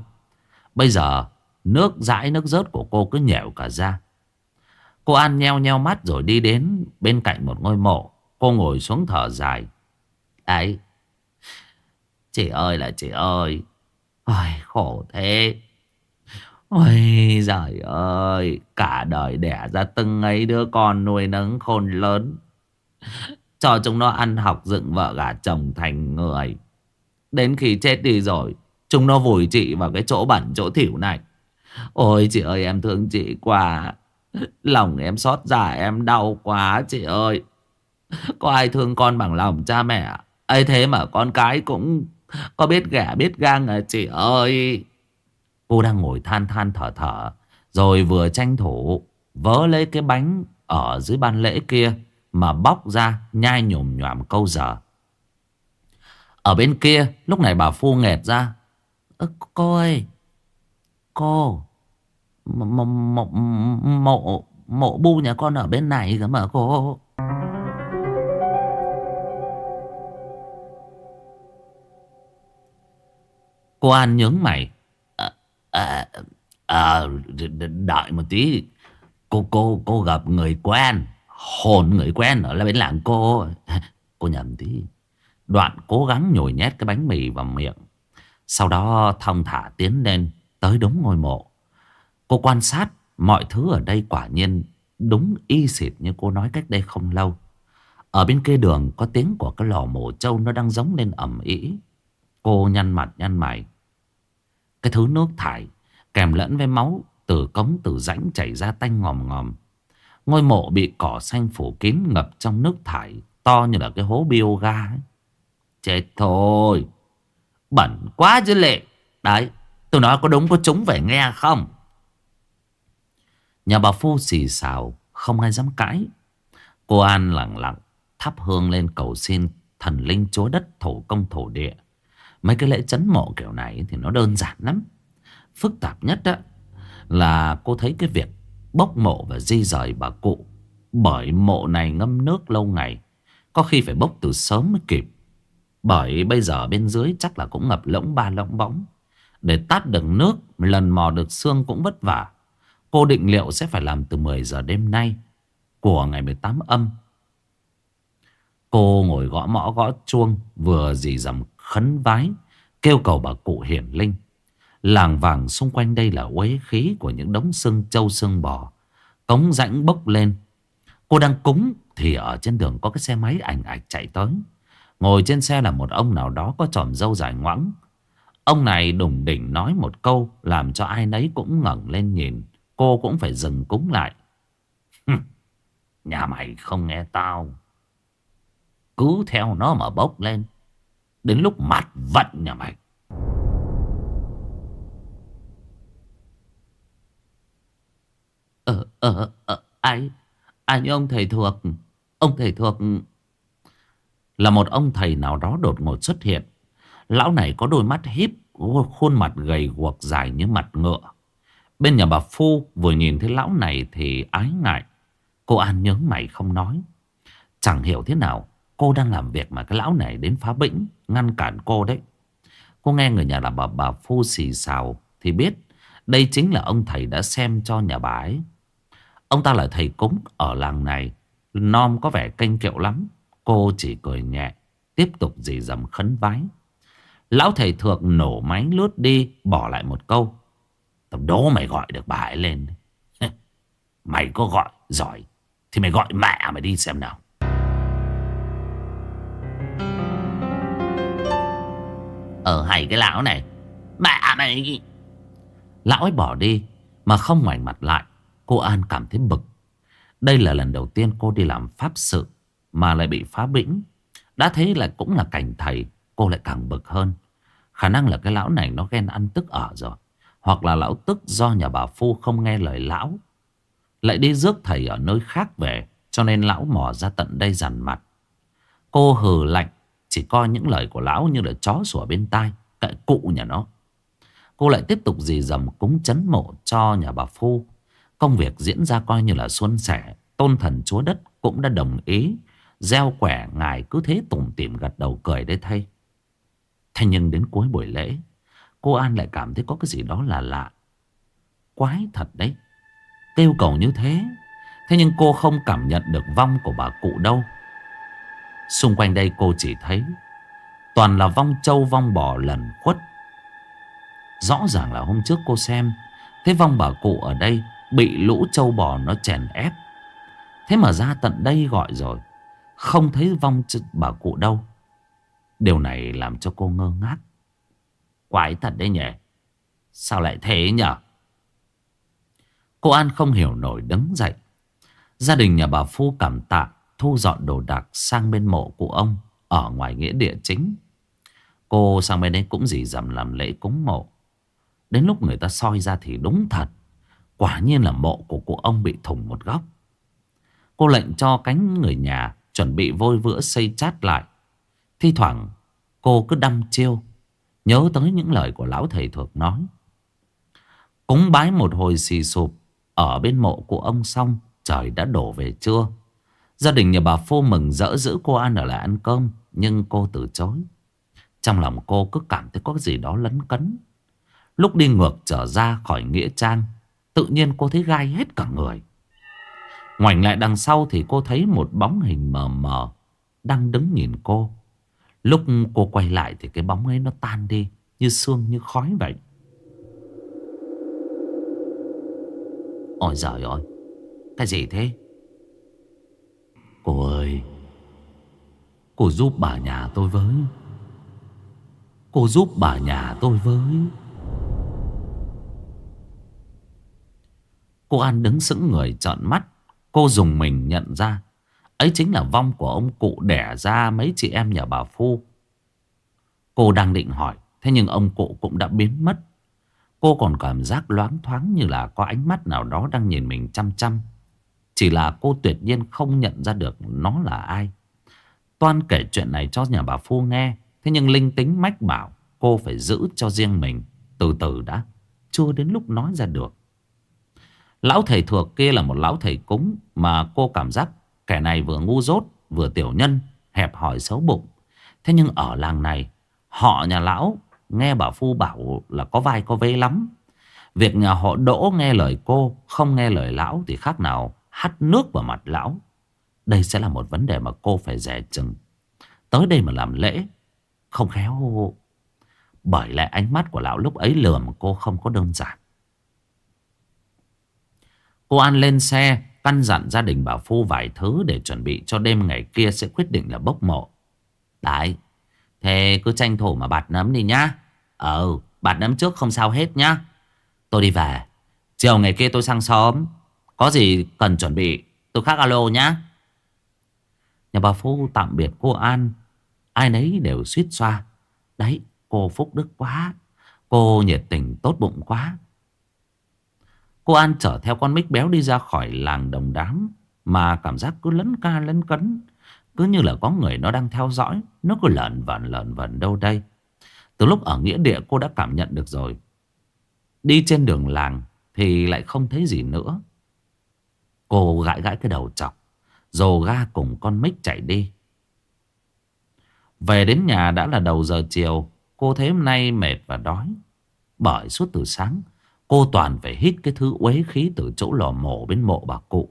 Bây giờ, nước dãi nước rớt của cô cứ nhẹo cả ra. Cô An nheo nheo mắt rồi đi đến bên cạnh một ngôi mộ. Cô ngồi xuống thở dài. Ấy, Chị ơi là chị ơi Ôi, khổ thế. Ôi, giời ơi, Cả đời đẻ ra từng ấy đứa con nuôi nấng khôn lớn. Cho chúng nó ăn học dựng vợ gả chồng thành người. Đến khi chết đi rồi, Chúng nó vùi chị vào cái chỗ bẩn, chỗ thỉu này. Ôi, chị ơi, em thương chị quá. Lòng em xót dạ em đau quá, chị ơi. Có ai thương con bằng lòng cha mẹ? Ấy thế mà con cái cũng có biết ghẻ biết gan à chị ơi? Cô đang ngồi than than thở thở, Rồi vừa tranh thủ Vớ lấy cái bánh Ở dưới ban lễ kia Mà bóc ra nhai nhồm nhòm câu giờ. Ở bên kia, Lúc này bà Phu nghẹt ra. Ơ, cô ơi, Cô Mộ mộ mộ mộ bu nhà con ở bên này cơ mà cô. Cô An nhướng mày. À, à, à, Đợi một tí. Cô cô cô gặp người quen Hồn người quen ở bên làng cô. Cô nhầm tí. Đoạn cố gắng nhồi nhét cái bánh mì vào miệng. Sau đó thong thả tiến lên Tới đúng ngôi mộ. Cô quan sát mọi thứ ở đây quả nhiên Đúng y xịt như cô nói cách đây không lâu. Ở bên kia đường có tiếng của cái lò mổ trâu Nó đang giống lên ẩm ý Cô nhăn mặt nhăn mày cái thứ nước thải kèm lẫn với máu từ cống từ rãnh chảy ra tanh ngòm ngòm. Ngôi mộ bị cỏ xanh phủ kín ngập trong nước thải to như là cái hố bioga ấy. Chết thôi. Bẩn quá chứ lệ. Đấy, tôi nói có đúng có chúng phải nghe không? Nhà bà Phu xì xào, không ai dám cãi. Cô An lặng lặng thắp hương lên cầu xin thần linh chúa đất thổ công thổ địa. Mấy cái lễ chấn mộ kiểu này thì nó đơn giản lắm. Phức tạp nhất đó là cô thấy cái việc bốc mộ và di rời bà cụ. Bởi mộ này ngâm nước lâu ngày. Có khi phải bốc từ sớm mới kịp. Bởi bây giờ bên dưới chắc là cũng ngập lỗng ba lỗng bóng. Để tát được nước, lần mò được xương cũng vất vả. Cô định liệu sẽ phải làm từ 10 giờ đêm nay của ngày 18 âm. Cô ngồi gõ mõ gõ chuông vừa dì dầm khấn vái, Kêu cầu bà cụ hiển linh. Làng vàng xung quanh đây là uế khí Của những đống xương trâu xương bò. Cống rãnh bốc lên. Cô đang cúng thì ở trên đường có cái xe máy ảnh ạch chạy tới. Ngồi trên xe là một ông nào đó có tròm dâu dài ngoẵng. Ông này đùng đỉnh nói một câu Làm cho ai nấy cũng ngẩng lên nhìn. Cô cũng phải dừng cúng lại. Nhà mày không nghe tao. Cứ theo nó mà bốc lên. Đến lúc mặt vận nhà mày Ờ, ờ, ờ, ai, ai như ông thầy thuộc, ông thầy thuộc là một ông thầy nào đó đột ngột xuất hiện. Lão này có đôi mắt híp, khuôn mặt gầy guộc dài như mặt ngựa. Bên nhà bà Phu vừa nhìn thấy lão này thì ái ngại. Cô An nhớ mày không nói. Chẳng hiểu thế nào Cô đang làm việc mà cái lão này đến phá bĩnh Ngăn cản cô đấy. Cô nghe người nhà là bà, bà Phu xì xào Thì biết đây chính là ông thầy đã xem cho nhà bà ấy. Ông ta là thầy cúng ở làng này Nom có vẻ canh kiệu lắm. Cô chỉ cười nhẹ Tiếp tục dì dầm khấn vái. Lão thầy thược nổ máy lướt đi Bỏ lại một câu. Tao đố mày gọi được bà ấy lên Mày có gọi giỏi. Thì mày gọi mẹ mày đi xem nào. Ở hay cái lão này. Mẹ mày Lão ấy bỏ đi, Mà không ngoảnh mặt lại. Cô An cảm thấy bực. Đây là lần đầu tiên cô đi làm pháp sự, Mà lại bị phá bĩnh. Đã thế là cũng là cảnh thầy, Cô lại càng bực hơn. Khả năng là cái lão này nó ghen ăn tức ở rồi, Hoặc là lão tức do nhà bà Phu không nghe lời lão. Lại đi rước thầy ở nơi khác về, Cho nên lão mò ra tận đây dằn mặt. Cô hừ lạnh chỉ coi những lời của lão như là chó sủa bên tai, Cậy cụ nhà nó. Cô lại tiếp tục dì dầm cúng chấn mộ cho nhà bà Phu. Công việc diễn ra coi như là xuân sẻ, Tôn thần chúa đất cũng đã đồng ý, Gieo quẻ ngài cứ thế tủm tỉm gật đầu cười đấy thay. Thế nhưng đến cuối buổi lễ, Cô An lại cảm thấy có cái gì đó là lạ. Quái thật đấy, Kêu cầu như thế. Thế nhưng cô không cảm nhận được vong của bà cụ đâu. Xung quanh đây cô chỉ thấy Toàn là vong trâu, vong bò lần khuất. Rõ ràng là hôm trước cô xem, Thế vong bà cụ ở đây Bị lũ trâu bò nó chèn ép. Thế mà ra tận đây gọi rồi, Không thấy vong bà cụ đâu. Điều này làm cho cô ngơ ngác. Quái thật đấy nhỉ? Sao lại thế nhở Cô An không hiểu nổi đứng dậy. Gia đình nhà bà Phu cảm tạ Thu dọn đồ đạc sang bên mộ của ông Ở ngoài nghĩa địa chính. Cô sang bên đấy cũng dì dầm làm lễ cúng mộ. Đến lúc người ta soi ra thì đúng thật, Quả nhiên là mộ của cụ ông bị thủng một góc. Cô lệnh cho cánh người nhà Chuẩn bị vôi vữa xây chát lại. Thi thoảng, cô cứ đăm chiêu, Nhớ tới những lời của lão thầy thuộc nói. Cúng bái một hồi xì sụp Ở bên mộ của ông xong, Trời đã đổ về trưa. Gia đình nhà bà Phô mừng rỡ giữ cô An ở lại ăn cơm, Nhưng cô từ chối. Trong lòng cô cứ cảm thấy có cái gì đó lấn cấn. Lúc đi ngược trở ra khỏi Nghĩa Trang, Tự nhiên cô thấy gai hết cả người. Ngoảnh lại đằng sau thì cô thấy một bóng hình mờ mờ Đang đứng nhìn cô. Lúc cô quay lại thì cái bóng ấy nó tan đi, Như xương như khói vậy. Ôi giời ơi, Cái gì thế? Cô ơi, Cô giúp bà nhà tôi với. Cô giúp bà nhà tôi với. Cô An đứng sững người trợn mắt. Cô dùng mình nhận ra. Ấy chính là vong của ông cụ đẻ ra mấy chị em nhà bà Phu. Cô đang định hỏi, Thế nhưng ông cụ cũng đã biến mất. Cô còn cảm giác loáng thoáng như là có ánh mắt nào đó đang nhìn mình chăm chăm. Chỉ là cô tuyệt nhiên không nhận ra được nó là ai. Toan kể chuyện này cho nhà bà Phu nghe. Thế nhưng linh tính mách bảo cô phải giữ cho riêng mình. Từ từ đã, Chưa đến lúc nói ra được. Lão thầy thuộc kia là một lão thầy cúng Mà cô cảm giác kẻ này vừa ngu dốt, Vừa tiểu nhân, Hẹp hỏi xấu bụng. Thế nhưng ở làng này, Họ nhà lão nghe bà Phu bảo là có vai có vế lắm. Việc nhà họ đỗ nghe lời cô, Không nghe lời lão thì khác nào. Hắt nước vào mặt lão. Đây sẽ là một vấn đề mà cô phải dè chừng. Tới đây mà làm lễ, Không khéo. Bởi lẽ ánh mắt của lão lúc ấy lừa mà cô không có đơn giản. Cô An lên xe, Căn dặn gia đình bà Phu vài thứ Để chuẩn bị cho đêm ngày kia sẽ quyết định là bốc mộ. Đấy, Thế cứ tranh thủ mà bạt nấm đi nhá. Ừ bạt nấm trước không sao hết nhá. Tôi đi về. Chiều ngày kia tôi sang xóm. Có gì cần chuẩn bị, Tôi khác alo nhá. Nhà bà Phu tạm biệt cô An. Ai nấy đều suýt xoa. Đấy, cô phúc đức quá. Cô nhiệt tình tốt bụng quá. Cô An chở theo con mít béo đi ra khỏi làng đồng đám, Mà cảm giác cứ lấn ca lấn cấn. Cứ như là có người nó đang theo dõi, Nó cứ lợn vẩn lợn vẩn đâu đây. Từ lúc ở nghĩa địa cô đã cảm nhận được rồi. Đi trên đường làng Thì lại không thấy gì nữa. Cô gãi gãi cái đầu chọc, Dồ ga cùng con mít chạy đi Về đến nhà đã là đầu giờ chiều, Cô thấy hôm nay mệt và đói Bởi suốt từ sáng, Cô toàn phải hít cái thứ uế khí từ chỗ lò mổ bên mộ bà cụ.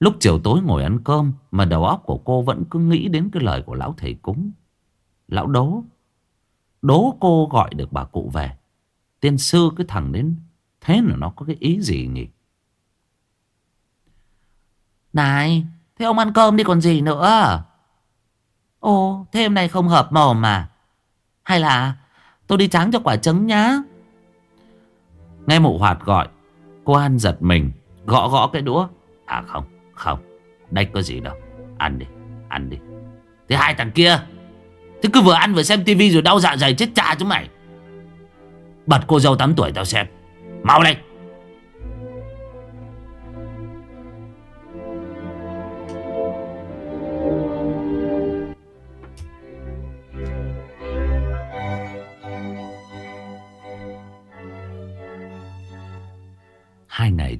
Lúc chiều tối ngồi ăn cơm mà đầu óc của cô vẫn cứ nghĩ đến cái lời của lão thầy cúng. Lão đố. Đố cô gọi được bà cụ về. Tiên sư cái thằng đến, thế là nó có cái ý gì nhỉ? Này, thế ông ăn cơm đi còn gì nữa? Ồ, thế hôm nay không hợp mồm mà. Hay là tôi đi tráng cho quả trứng nhá. Nghe mụ hoạt gọi Cô An giật mình Gõ gõ cái đũa À không không Đây có gì đâu Ăn đi Ăn đi Thế hai thằng kia Thế cứ vừa ăn vừa xem tivi rồi đau dạ dày chết cha chúng mày Bật cô dâu 8 tuổi tao xem Mau lên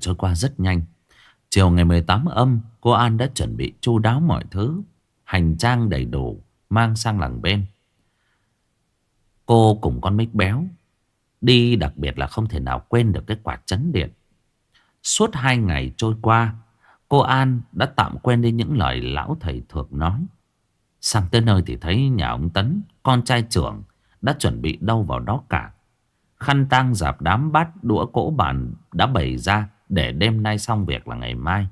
trôi qua rất nhanh. Chiều ngày 18 âm, Cô An đã chuẩn bị chu đáo mọi thứ, Hành trang đầy đủ, Mang sang làng bên. Cô cùng con mít béo Đi đặc biệt là không thể nào quên được cái quạt chấn điện. Suốt hai ngày trôi qua, Cô An đã tạm quên đi những lời lão thầy thuộc nói. Sang tới nơi thì thấy nhà ông Tấn, Con trai trưởng, Đã chuẩn bị đâu vào đó cả. Khăn tang dạp đám bát đũa cỗ bàn đã bày ra để đêm nay xong việc là ngày mai.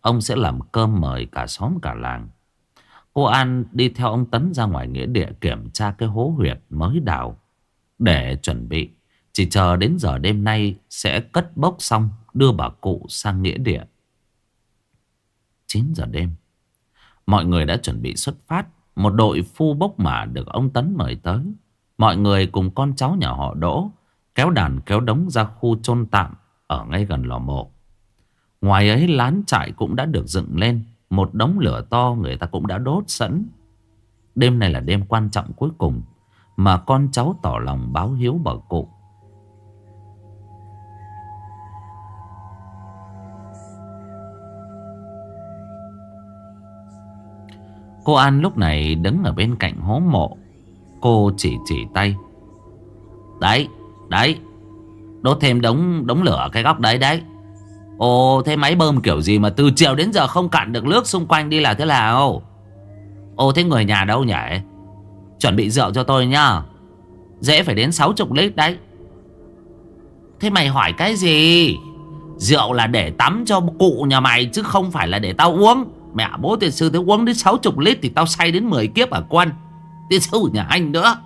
Ông sẽ làm cơm mời cả xóm cả làng. Cô An đi theo ông Tấn ra ngoài nghĩa địa kiểm tra cái hố huyệt mới đào. Để chuẩn bị. Chỉ chờ đến giờ đêm nay sẽ cất bốc xong, đưa bà cụ sang nghĩa địa. 9 giờ đêm. Mọi người đã chuẩn bị xuất phát. Một đội phu bốc mả được ông Tấn mời tới. Mọi người cùng con cháu nhà họ Đỗ kéo đàn kéo đống ra khu chôn tạm ở ngay gần lò mộ. Ngoài ấy lán trại cũng đã được dựng lên, một đống lửa to người ta cũng đã đốt sẵn. Đêm này là đêm quan trọng cuối cùng mà con cháu tỏ lòng báo hiếu bà cụ. Cô An lúc này đứng ở bên cạnh hố mộ. Cô chỉ chỉ tay. Đấy, Đấy Đốt thêm đống đống lửa cái góc đấy đấy. Ồ thế máy bơm kiểu gì mà từ chiều đến giờ không cạn được nước xung quanh đi là thế nào? Ồ thế người nhà đâu nhỉ? Chuẩn bị rượu cho tôi nhá. Dễ phải đến 60 lít đấy. Thế mày hỏi cái gì? Rượu là để tắm cho cụ nhà mày Chứ không phải là để tao uống. Mẹ bố tiền sư thế uống đến 60 lít Thì tao say đến 10 kiếp à ở quân Tiền sư nhà anh nữa.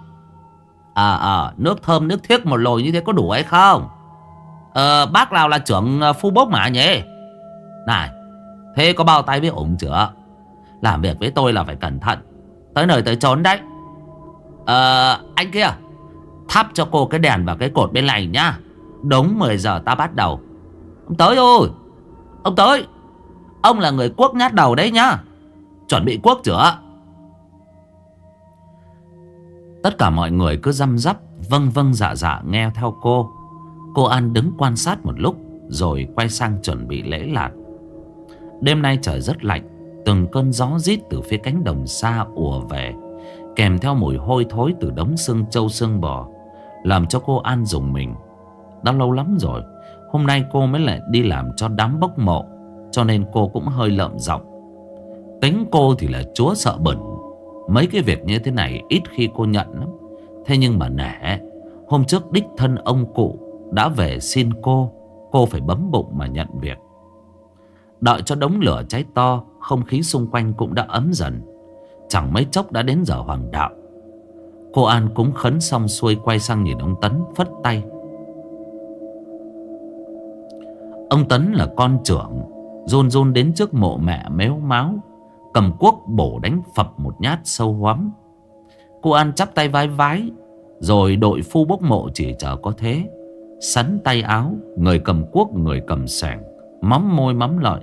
À à nước thơm, nước thiết một lồi như thế có đủ hay không? Ờ bác nào là trưởng ờ, phu bốc mà nhỉ? Này, Thế có bao tay với ủng chưa Làm việc với tôi là phải cẩn thận. Tới nơi tới trốn đấy. Ờ anh kia, Thắp cho cô cái đèn và cái cột bên này nhá. Đúng 10 giờ ta bắt đầu. Ông tới ơi Ông tới. Ông là người quốc nhát đầu đấy nhá. Chuẩn bị quốc chữa. Tất cả mọi người cứ răm rắp Vâng vâng dạ dạ nghe theo cô. Cô An đứng quan sát một lúc, Rồi quay sang chuẩn bị lễ lạt Đêm nay trời rất lạnh, Từng cơn gió rít từ phía cánh đồng xa ùa về, Kèm theo mùi hôi thối từ đống xương trâu xương bò, Làm cho cô An dùng mình. Đã lâu lắm rồi, Hôm nay cô mới lại đi làm cho đám bốc mộ, Cho nên cô cũng hơi lợm giọng. Tính cô thì là chúa sợ bẩn. Mấy cái việc như thế này ít khi cô nhận lắm. Thế nhưng mà nể, Hôm trước đích thân ông cụ Đã về xin cô Cô phải bấm bụng mà nhận việc. Đợi cho đống lửa cháy to, Không khí xung quanh cũng đã ấm dần. Chẳng mấy chốc đã đến giờ hoàng đạo. Cô An cũng khấn xong xuôi Quay sang nhìn ông Tấn, phất tay. Ông Tấn là con trưởng Rôn rôn đến trước mộ mẹ méo máu. Cầm cuốc bổ đánh phập một nhát sâu hoắm. Cô An chắp tay vai vái, Rồi đội phu bốc mộ chỉ chờ có thế. Sắn tay áo, Người cầm cuốc, người cầm sẻng, Mắm môi mắm lợi,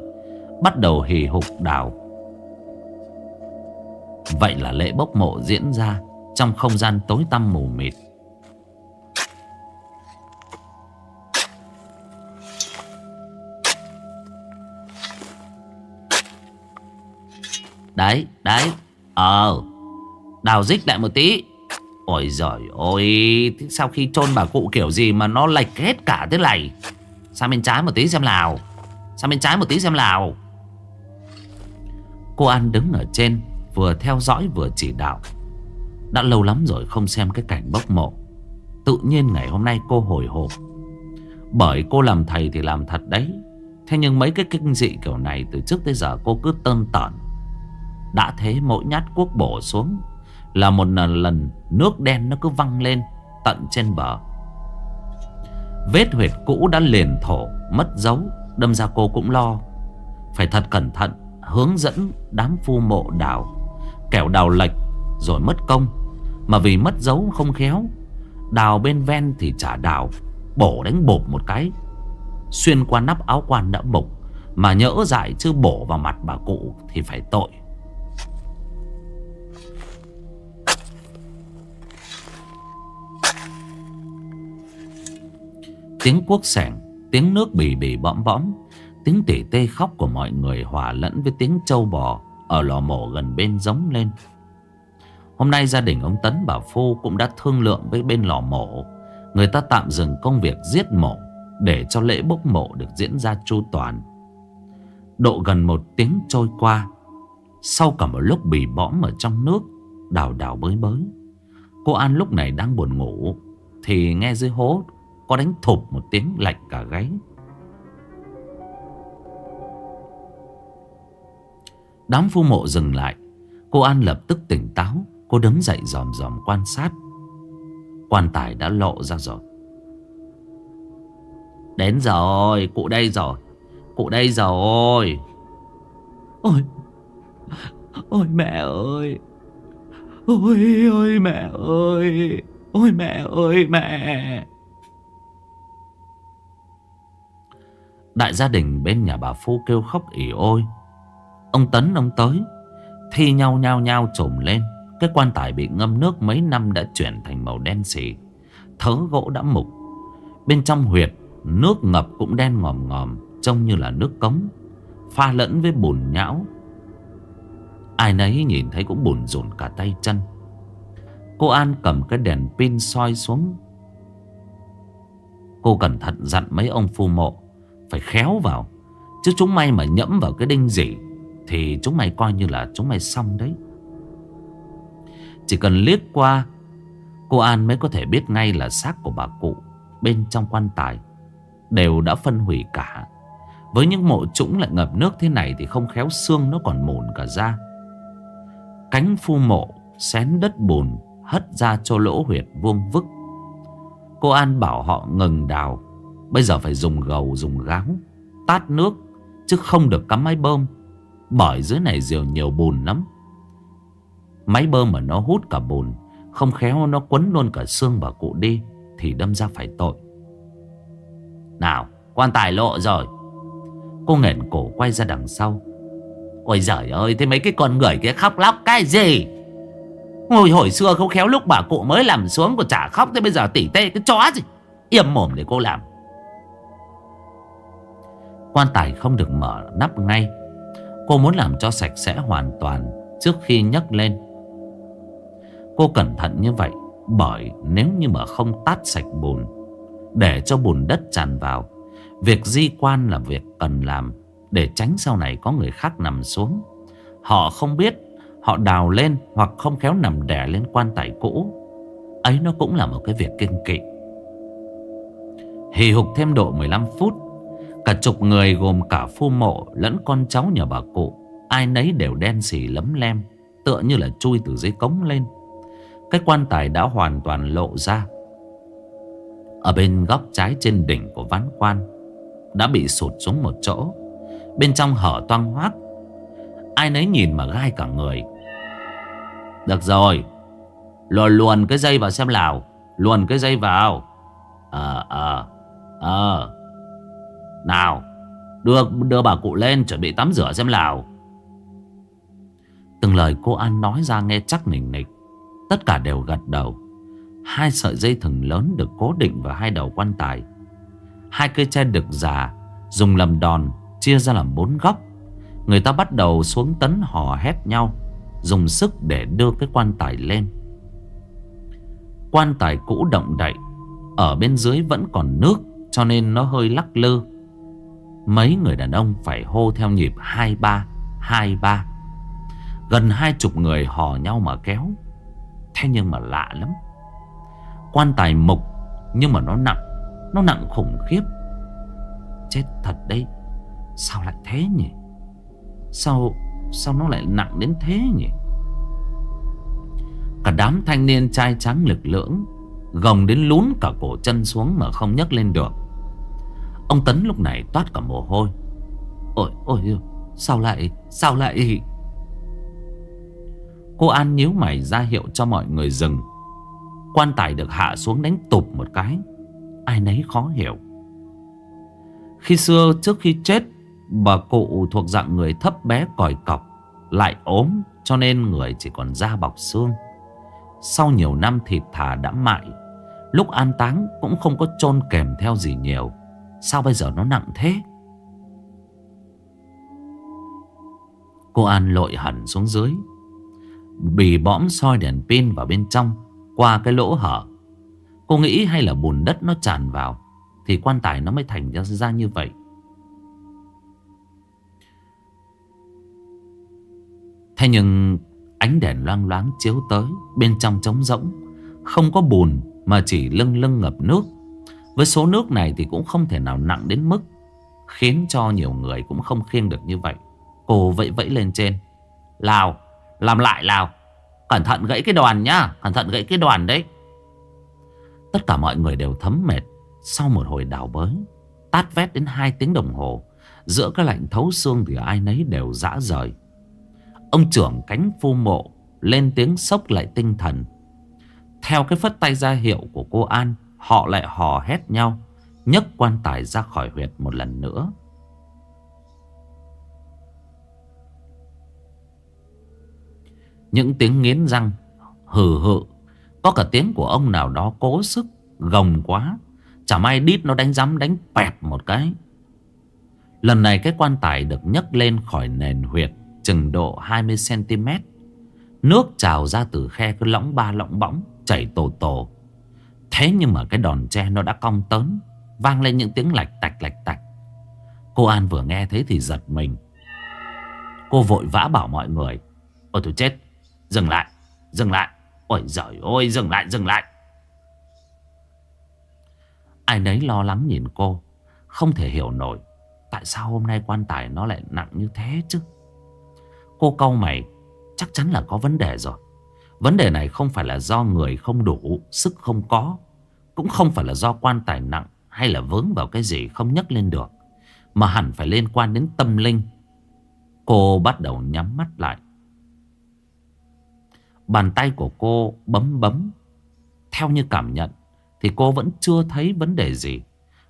Bắt đầu hì hục đào. Vậy là lễ bốc mộ diễn ra Trong không gian tối tăm mù mịt. Đấy, đấy. Ờ. Đào dích lại một tí. Ôi giời ôi. Sau khi chôn bà cụ kiểu gì mà nó lệch hết cả thế này. Sang bên trái một tí xem nào. Sang bên trái một tí xem nào. Cô An đứng ở trên. Vừa theo dõi vừa chỉ đạo. Đã lâu lắm rồi không xem cái cảnh bốc mộ. Tự nhiên ngày hôm nay cô hồi hộp. Bởi cô làm thầy thì làm thật đấy. Thế nhưng mấy cái kinh dị kiểu này từ trước tới giờ cô cứ tơn tởn đã thế mỗi nhát cuốc bổ xuống. Là một lần nước đen nó cứ văng lên Tận trên bờ. Vết huyệt cũ đã liền thổ, Mất dấu, Đâm ra cô cũng lo. Phải thật cẩn thận, Hướng dẫn đám phu mộ đào. Kẻo đào lệch, Rồi mất công. Mà vì mất dấu không khéo, Đào bên ven thì chả đào, Bổ đánh bột một cái. Xuyên qua nắp áo quan đã mục, Mà nhỡ dại chứ bổ vào mặt bà cụ Thì phải tội. Tiếng cuốc sẻng, Tiếng nước bì bì bõm bõm, Tiếng tỉ tê khóc của mọi người hòa lẫn với tiếng trâu bò Ở lò mổ gần bên giống lên. Hôm nay gia đình ông Tấn, bà Phu cũng đã thương lượng với bên lò mổ. Người ta tạm dừng công việc giết mổ Để cho lễ bốc mộ được diễn ra chu toàn. Độ gần một tiếng trôi qua, Sau cả một lúc bị bõm ở trong nước, Đào đào bới bới. Cô An lúc này đang buồn ngủ, Thì nghe dưới hố có đánh thụp một tiếng lạnh cả gáy. Đám phu mộ dừng lại. Cô An lập tức tỉnh táo. Cô đứng dậy dòm dòm quan sát. Quan tài đã lộ ra rồi. Đến rồi, Cụ đây rồi. Cụ đây rồi. Ôi Ôi mẹ ơi. Ôi ôi mẹ ơi. Ôi mẹ ơi mẹ. Đại gia đình bên nhà bà Phu kêu khóc ỉ ôi. Ông Tấn, ông tới, Thi nhau nhau nhau trồm lên. Cái quan tài bị ngâm nước mấy năm đã chuyển thành màu đen xì. Thớ gỗ đã mục. Bên trong huyệt, Nước ngập cũng đen ngòm ngòm, Trông như là nước cống. Pha lẫn với bùn nhão. Ai nấy nhìn thấy cũng bùn rộn cả tay chân. Cô An cầm cái đèn pin soi xuống. Cô cẩn thận dặn mấy ông phu mộ phải khéo vào. Chứ chúng mày mà nhẫm vào cái đinh gì Thì chúng mày coi như là chúng mày xong đấy. Chỉ cần liếc qua, Cô An mới có thể biết ngay là xác của bà cụ Bên trong quan tài Đều đã phân hủy cả. Với những mộ trũng lại ngập nước thế này Thì không khéo xương nó còn mồn cả ra Cánh phu mộ Xén đất bùn Hất ra cho lỗ huyệt vuông vức. Cô An bảo họ ngừng đào. Bây giờ phải dùng gầu, dùng gáo, Tát nước, Chứ không được cắm máy bơm. Bởi dưới này rìu nhiều bùn lắm. Máy bơm mà nó hút cả bùn, Không khéo nó quấn luôn cả xương bà cụ đi, Thì đâm ra phải tội. Nào, quan tài lộ rồi. Cô nghển cổ quay ra đằng sau. Ôi giời ơi, Thế mấy cái con người kia khóc lóc cái gì? Ngồi hồi xưa không khéo lúc bà cụ mới làm xuống Của chả khóc, Thế bây giờ tỉ tê, cái chó gì? Im mồm để cô làm. Quan tài không được mở nắp ngay. Cô muốn làm cho sạch sẽ hoàn toàn Trước khi nhấc lên. Cô cẩn thận như vậy, Bởi nếu như mà không tát sạch bùn, Để cho bùn đất tràn vào, Việc di quan là việc cần làm Để tránh sau này có người khác nằm xuống. Họ không biết, Họ đào lên hoặc không khéo nằm đè lên quan tài cũ. Ấy nó cũng là một cái việc kinh kỵ. Hì hục thêm độ 15 phút Cả chục người gồm cả phu mộ lẫn con cháu nhà bà cụ, Ai nấy đều đen xì lấm lem, Tựa như là chui từ dưới cống lên. Cái quan tài đã hoàn toàn lộ ra. Ở bên góc trái trên đỉnh của ván quan, Đã bị sụt xuống một chỗ. Bên trong hở toang hoác, Ai nấy nhìn mà gai cả người. Được rồi Luồn luồn cái dây vào xem nào, Luồn cái dây vào. Ờ ờ Ờ. Nào Đưa, đưa bà cụ lên chuẩn bị tắm rửa xem nào. Từng lời cô An nói ra nghe chắc nỉnh nịch. Tất cả đều gật đầu. Hai sợi dây thừng lớn được cố định vào hai đầu quan tài. Hai cây tre đực già Dùng làm đòn Chia ra làm bốn góc. Người ta bắt đầu xuống tấn hò hét nhau Dùng sức để đưa cái quan tài lên. Quan tài cũ động đậy Ở bên dưới vẫn còn nước Cho nên nó hơi lắc lư. Mấy người đàn ông phải hô theo nhịp 23 23 Gần hai chục người hò nhau mà kéo. Thế nhưng mà lạ lắm. Quan tài mục, Nhưng mà nó nặng Nó nặng khủng khiếp. Chết thật đấy, Sao lại thế nhỉ? Sao Sao nó lại nặng đến thế nhỉ? Cả đám thanh niên trai trắng lực lưỡng, Gồng đến lún cả cổ chân xuống Mà không nhấc lên được. Ông Tấn lúc này toát cả mồ hôi. Ôi ôi, Sao lại Sao lại? Cô An nhíu mày ra hiệu cho mọi người dừng. Quan tài được hạ xuống đánh tụp một cái. Ai nấy khó hiểu. Khi xưa, trước khi chết, Bà cụ thuộc dạng người thấp bé còi cọc, Lại ốm, cho nên người chỉ còn da bọc xương. Sau nhiều năm thịt thà đã mại, Lúc an táng cũng không có chôn kèm theo gì nhiều. Sao bây giờ nó nặng thế? Cô An lội hẳn xuống dưới Bì bõm soi đèn pin vào bên trong Qua cái lỗ hở. Cô nghĩ hay là bùn đất nó tràn vào Thì quan tài nó mới thành ra, ra như vậy. Thế nhưng ánh đèn loang loáng chiếu tới Bên trong trống rỗng Không có bùn mà chỉ lưng lưng ngập nước. Với số nước này thì cũng không thể nào nặng đến mức Khiến cho nhiều người cũng không khiêng được như vậy. Cô vẫy vẫy lên trên. Lào, Làm lại Lào. Cẩn thận gãy cái đoàn nhá, Cẩn thận gãy cái đoàn đấy. Tất cả mọi người đều thấm mệt Sau một hồi đào bới, Tát vét đến 2 tiếng đồng hồ. Giữa cái lạnh thấu xương thì ai nấy đều dã rời. Ông trưởng cánh phu mộ Lên tiếng sốc lại tinh thần. Theo cái phất tay ra hiệu của cô An Họ lại hò hét nhau, nhấc quan tài ra khỏi huyệt một lần nữa. Những tiếng nghiến răng, Hừ hự, Có cả tiếng của ông nào đó cố sức, Gồng quá, Chả may đít nó đánh rắm đánh pẹp một cái. Lần này cái quan tài được nhấc lên khỏi nền huyệt Chừng độ 20cm Nước trào ra từ khe cứ lõng ba lõng bõng, Chảy tổ tổ Thế nhưng mà cái đòn tre nó đã cong tớn, Vang lên những tiếng lạch tạch lạch tạch. Cô An vừa nghe thấy thì giật mình. Cô vội vã bảo mọi người, Ôi tôi chết, Dừng lại Dừng lại. Ôi giời ơi, dừng lại dừng lại. Ai nấy lo lắng nhìn cô, Không thể hiểu nổi Tại sao hôm nay quan tài nó lại nặng như thế chứ. Cô cau mày, Chắc chắn là có vấn đề rồi. Vấn đề này không phải là do người không đủ, Sức không có, Cũng không phải là do quan tài nặng Hay là vướng vào cái gì không nhấc lên được, Mà hẳn phải liên quan đến tâm linh. Cô bắt đầu nhắm mắt lại. Bàn tay của cô bấm bấm. Theo như cảm nhận Thì cô vẫn chưa thấy vấn đề gì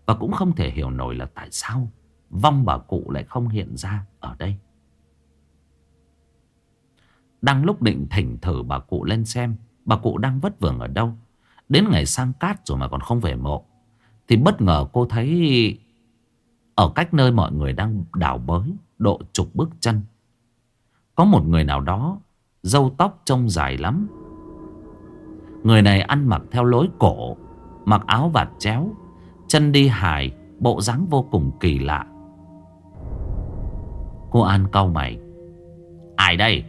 Và cũng không thể hiểu nổi là tại sao Vong bà cụ lại không hiện ra ở đây. Đang lúc định thỉnh thử bà cụ lên xem, Bà cụ đang vất vưởng ở đâu. Đến ngày sang cát rồi mà còn không về mộ. Thì bất ngờ cô thấy Ở cách nơi mọi người đang đào bới, Độ chục bước chân. Có một người nào đó Dâu tóc trông dài lắm. Người này ăn mặc theo lối cổ, Mặc áo vạt chéo, Chân đi hài, Bộ dáng vô cùng kỳ lạ. Cô An cau mày. Ai đây?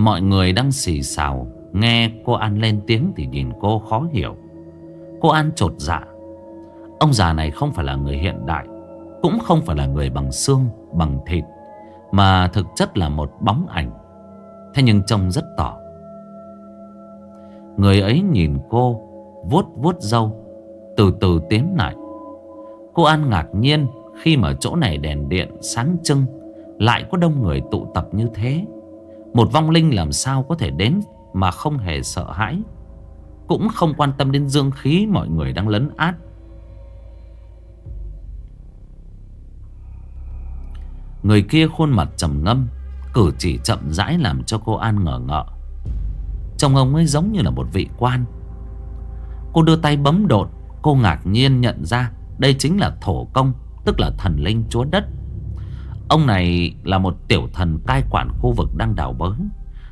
Mọi người đang xì xào. Nghe cô An lên tiếng thì nhìn cô khó hiểu. Cô An trột dạ. Ông già này không phải là người hiện đại, Cũng không phải là người bằng xương, Bằng thịt, Mà thực chất là một bóng ảnh. Thế nhưng trông rất tỏ. Người ấy nhìn cô, vuốt vuốt râu, Từ từ tiến lại. Cô An ngạc nhiên Khi mà chỗ này đèn điện sáng trưng, Lại có đông người tụ tập như thế một vong linh làm sao có thể đến Mà không hề sợ hãi. Cũng không quan tâm đến dương khí Mọi người đang lấn át. Người kia khuôn mặt trầm ngâm, Cử chỉ chậm rãi làm cho cô An ngờ ngợ. Trông ông ấy giống như là một vị quan. Cô đưa tay bấm đột, Cô ngạc nhiên nhận ra Đây chính là thổ công, Tức là thần linh chúa đất. Ông này là một tiểu thần cai quản khu vực đang đào bới.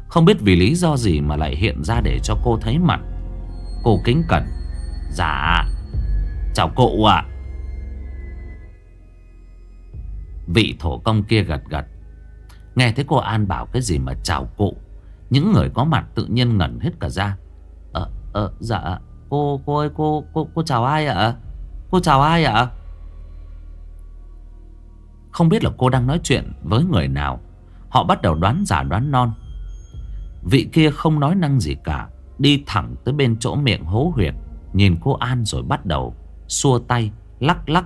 Không biết vì lý do gì mà lại hiện ra để cho cô thấy mặt. Cô kính cẩn. Dạ. Chào cụ ạ. Vị thổ công kia gật gật. Nghe thấy cô An bảo cái gì mà chào cụ Những người có mặt tự nhiên ngẩn hết cả ra. Ờ, ờ, dạ. Cô, cô ơi, cô, cô, cô chào ai ạ? Cô chào ai ạ? Không biết là cô đang nói chuyện với người nào. Họ bắt đầu đoán giả đoán non. Vị kia không nói năng gì cả, Đi thẳng tới bên chỗ miệng hố huyệt. Nhìn cô An rồi bắt đầu Xua tay, lắc lắc.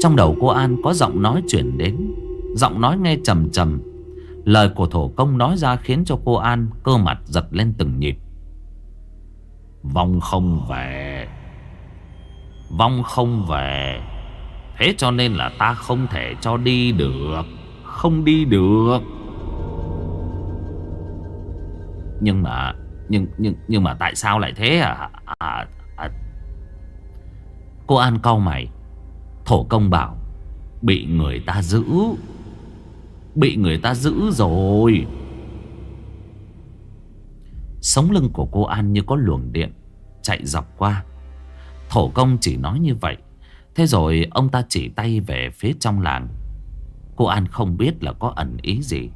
Trong đầu cô An có giọng nói chuyển đến, Giọng nói nghe trầm trầm. Lời của thổ công nói ra khiến cho cô An cơ mặt giật lên từng nhịp. Vong không về. Vong không về. Thế cho nên là ta không thể cho đi được. Không đi được. Nhưng mà Nhưng nhưng nhưng mà tại sao lại thế à, à, à. Cô An cau mày. Thổ công bảo Bị người ta giữ. Bị người ta giữ rồi. Sống lưng của cô An như có luồng điện Chạy dọc qua. Thổ công chỉ nói như vậy. Thế rồi ông ta chỉ tay về phía trong làng. Cô An không biết là có ẩn ý gì.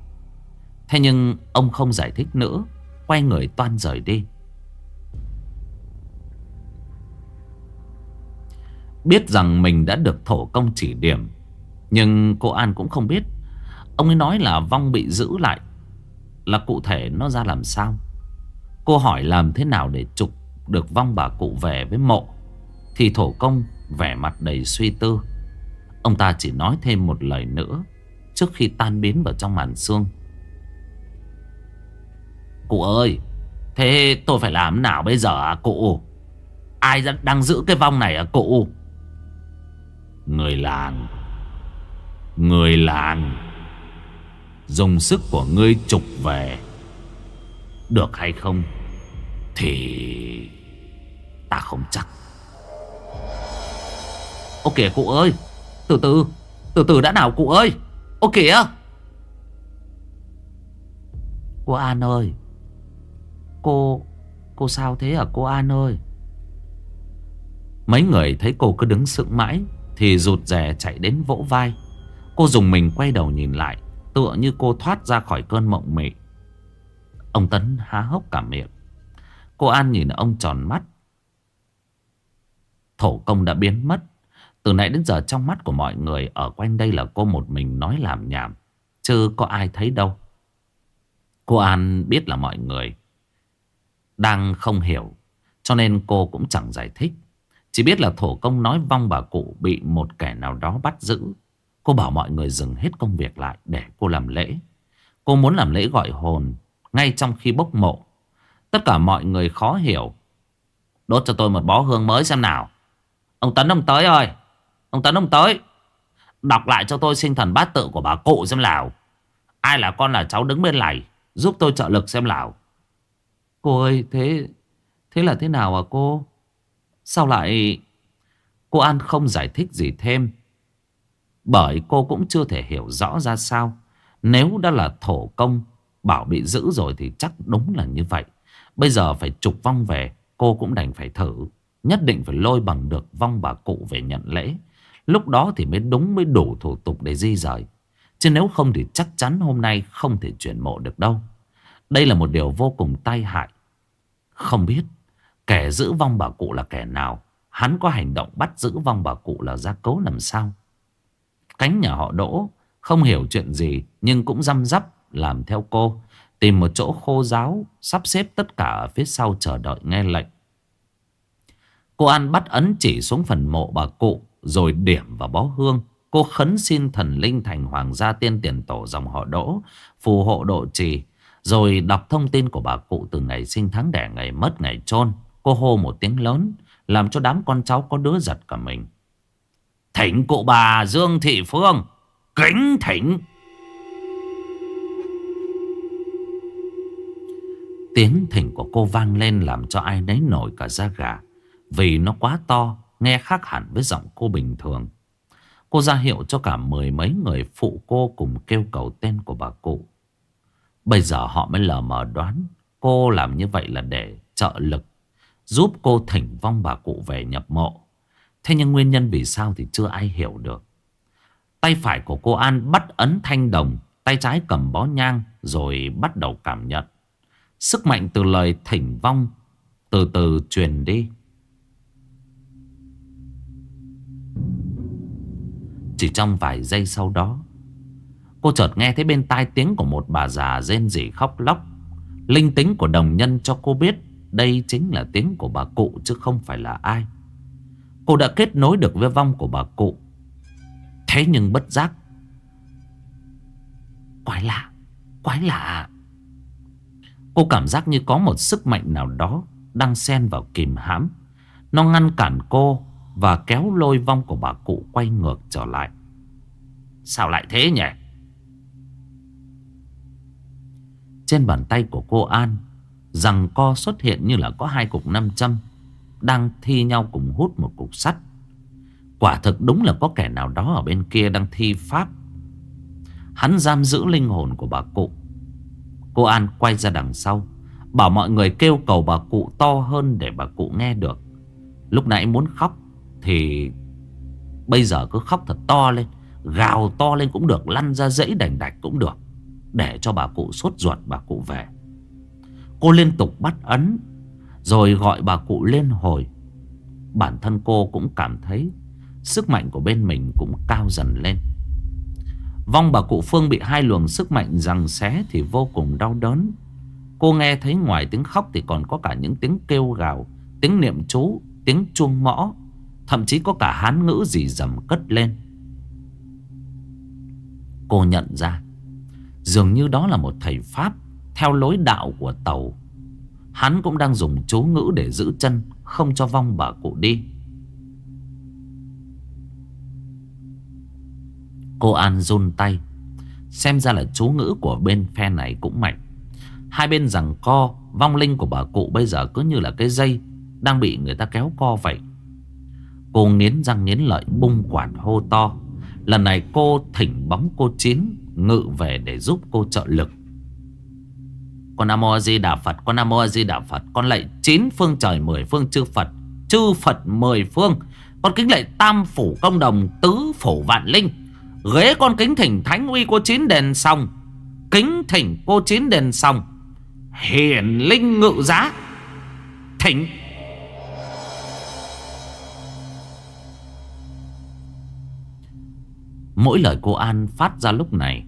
Thế nhưng ông không giải thích nữa, Quay người toan rời đi. Biết rằng mình đã được thổ công chỉ điểm, Nhưng cô An cũng không biết. Ông ấy nói là vong bị giữ lại. Là cụ thể nó ra làm sao? Cô hỏi làm thế nào để trục được vong bà cụ về với mộ? Thì thổ công vẻ mặt đầy suy tư. Ông ta chỉ nói thêm một lời nữa Trước khi tan biến vào trong màn xương Cụ ơi, Thế tôi phải làm nào bây giờ à cụ? Ai đang giữ cái vong này à cụ? Người làng. Người làng. Dùng sức của ngươi trục về. Được hay không Thì Ta không chắc. Ô kìa cụ ơi. Từ từ. Từ từ đã nào, cụ ơi. Ô kìa Cô An ơi. Cô Cô sao thế hả, cô An ơi? Mấy người thấy cô cứ đứng sững mãi Thì rụt rè chạy đến vỗ vai. Cô dùng mình quay đầu nhìn lại, Tựa như cô thoát ra khỏi cơn mộng mị. Ông Tấn há hốc cả miệng. Cô An nhìn ông tròn mắt. Thổ công đã biến mất. Từ nãy đến giờ trong mắt của mọi người, Ở quanh đây là cô một mình nói làm nhảm, Chứ có ai thấy đâu. Cô An biết là mọi người Đang không hiểu, Cho nên cô cũng chẳng giải thích. Chỉ biết là thổ công nói vong bà cụ Bị một kẻ nào đó bắt giữ. Cô bảo mọi người dừng hết công việc lại Để cô làm lễ. Cô muốn làm lễ gọi hồn, Ngay trong khi bốc mộ. Tất cả mọi người khó hiểu. Đốt cho tôi một bó hương mới xem nào. Ông Tấn ông tới ơi. Ông Tấn ông tới. Đọc lại cho tôi sinh thần bát tự của bà cụ xem nào. Ai là con là cháu đứng bên này, Giúp tôi trợ lực xem nào. Cô ơi, thế Thế là thế nào à cô? Sao lại, Cô An không giải thích gì thêm? Bởi cô cũng chưa thể hiểu rõ ra sao. Nếu đã là thổ công, Bảo bị giữ rồi thì chắc đúng là như vậy. Bây giờ phải trục vong về, Cô cũng đành phải thử. Nhất định phải lôi bằng được vong bà cụ về nhận lễ. Lúc đó thì mới đúng mới đủ thủ tục để di rời. Chứ nếu không thì chắc chắn hôm nay không thể chuyển mộ được đâu. Đây là một điều vô cùng tai hại. Không biết kẻ giữ vong bà cụ là kẻ nào. Hắn có hành động bắt giữ vong bà cụ là gia cấu làm sao? Cánh nhà họ đỗ Không hiểu chuyện gì Nhưng cũng răm rắp làm theo cô, Tìm một chỗ khô giáo, Sắp xếp tất cả ở phía sau chờ đợi nghe lệnh. Cô An bắt ấn chỉ xuống phần mộ bà cụ. Rồi điểm vào bó hương. Cô khấn xin thần linh thành hoàng gia tiên tiền tổ dòng họ đỗ, Phù hộ độ trì, Rồi đọc thông tin của bà cụ từ ngày sinh tháng đẻ ngày mất ngày chôn. Cô hô một tiếng lớn, Làm cho đám con cháu có đứa giật cả mình. Thỉnh cụ bà Dương Thị Phương, Kính thỉnh. Tiếng thỉnh của cô vang lên làm cho ai nấy nổi cả da gà, Vì nó quá to Nghe khác hẳn với giọng cô bình thường. Cô ra hiệu cho cả mười mấy người phụ cô cùng kêu cầu tên của bà cụ. Bây giờ họ mới lờ mờ đoán Cô làm như vậy là để trợ lực, Giúp cô thỉnh vong bà cụ về nhập mộ. Thế nhưng nguyên nhân vì sao thì chưa ai hiểu được. Tay phải của cô An bắt ấn thanh đồng, Tay trái cầm bó nhang Rồi bắt đầu cảm nhận. Sức mạnh từ lời thỉnh vong Từ từ truyền đi. Chỉ trong vài giây sau đó, Cô chợt nghe thấy bên tai tiếng của một bà già rên rỉ khóc lóc. Linh tính của đồng nhân cho cô biết Đây chính là tiếng của bà cụ chứ không phải là ai. Cô đã kết nối được với vong của bà cụ. Thế nhưng bất giác, Quái lạ Quái lạ à. Cô cảm giác như có một sức mạnh nào đó Đang xen vào kìm hãm. Nó ngăn cản cô và kéo lôi vong của bà cụ quay ngược trở lại. Sao lại thế nhỉ? Trên bàn tay của cô An, Rằng co xuất hiện như là có hai cục nam châm, Đang thi nhau cùng hút một cục sắt. Quả thực đúng là có kẻ nào đó ở bên kia đang thi pháp. Hắn giam giữ linh hồn của bà cụ. Cô An quay ra đằng sau, Bảo mọi người kêu cầu bà cụ to hơn để bà cụ nghe được. Lúc nãy muốn khóc thì bây giờ cứ khóc thật to lên Gào to lên cũng được Lăn ra dãy đành đạch cũng được Để cho bà cụ sốt ruột bà cụ về Cô liên tục bắt ấn Rồi gọi bà cụ lên hồi Bản thân cô cũng cảm thấy Sức mạnh của bên mình cũng cao dần lên Vong bà cụ Phương bị hai luồng sức mạnh rằng xé thì vô cùng đau đớn. Cô nghe thấy ngoài tiếng khóc thì còn có cả những tiếng kêu gào, tiếng niệm chú, tiếng chuông mõ. Thậm chí có cả hán ngữ gì dầm cất lên. Cô nhận ra, dường như đó là một thầy Pháp theo lối đạo của tàu. Hắn cũng đang dùng chú ngữ để giữ chân, không cho vong bà cụ đi. Cô An run tay Xem ra là chú ngữ của bên phe này cũng mạnh Hai bên rằng co Vong linh của bà cụ bây giờ cứ như là cái dây Đang bị người ta kéo co vậy Cô nghiến răng nghiến lợi bung quạt hô to. Lần này cô thỉnh bóng cô Chín, Ngự về để giúp cô trợ lực. Con Nam Mô a Di Đà Phật, Con Nam Mô a Di Đà Phật, Con lạy chín phương trời mười phương chư Phật Chư Phật mười phương. Con kính lạy tam phủ công đồng, Tứ phủ vạn linh. Ghế con kính thỉnh thánh uy cô chín đền xong Kính thỉnh cô chín đền xong Hiển linh ngự giá. Thỉnh Mỗi lời cô An phát ra lúc này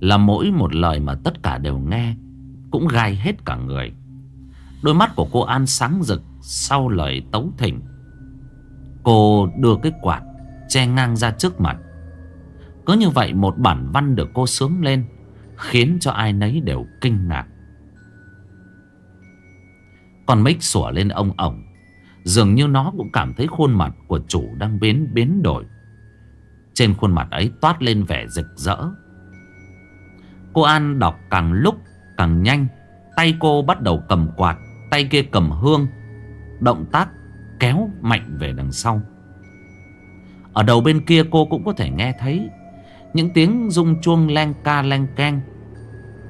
Là mỗi một lời mà tất cả đều nghe, Cũng gai hết cả người. Đôi mắt của cô An sáng rực Sau lời tấu thỉnh. Cô đưa cái quạt Che ngang ra trước mặt. Cứ như vậy một bản văn được cô sướng lên, Khiến cho ai nấy đều kinh ngạc. Còn mic sủa lên ông ổng, Dường như nó cũng cảm thấy khuôn mặt của chủ đang biến biến đổi. Trên khuôn mặt ấy toát lên vẻ rực rỡ. Cô An đọc càng lúc càng nhanh, Tay cô bắt đầu cầm quạt, Tay kia cầm hương, Động tác kéo mạnh về đằng sau. Ở đầu bên kia cô cũng có thể nghe thấy những tiếng rung chuông len ca len keng.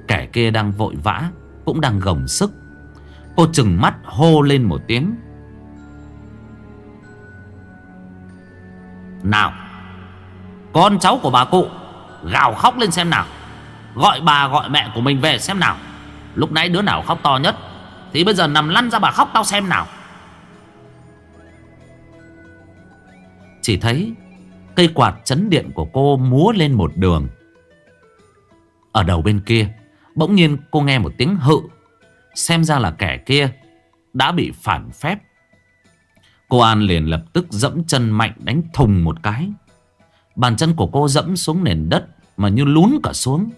Kẻ kia đang vội vã, Cũng đang gồng sức. Cô chừng mắt hô lên một tiếng. Nào con cháu của bà cụ. Gào khóc lên xem nào. Gọi bà, gọi mẹ của mình về xem nào. Lúc nãy đứa nào khóc to nhất, Thì bây giờ nằm lăn ra bà khóc tao xem nào. Chỉ thấy Cây quạt chấn điện của cô múa lên một đường. Ở đầu bên kia, Bỗng nhiên cô nghe một tiếng hự. Xem ra là kẻ kia Đã bị phản phép. Cô An liền lập tức dẫm chân mạnh đánh thùng một cái. Bàn chân của cô dẫm xuống nền đất Mà như lún cả xuống.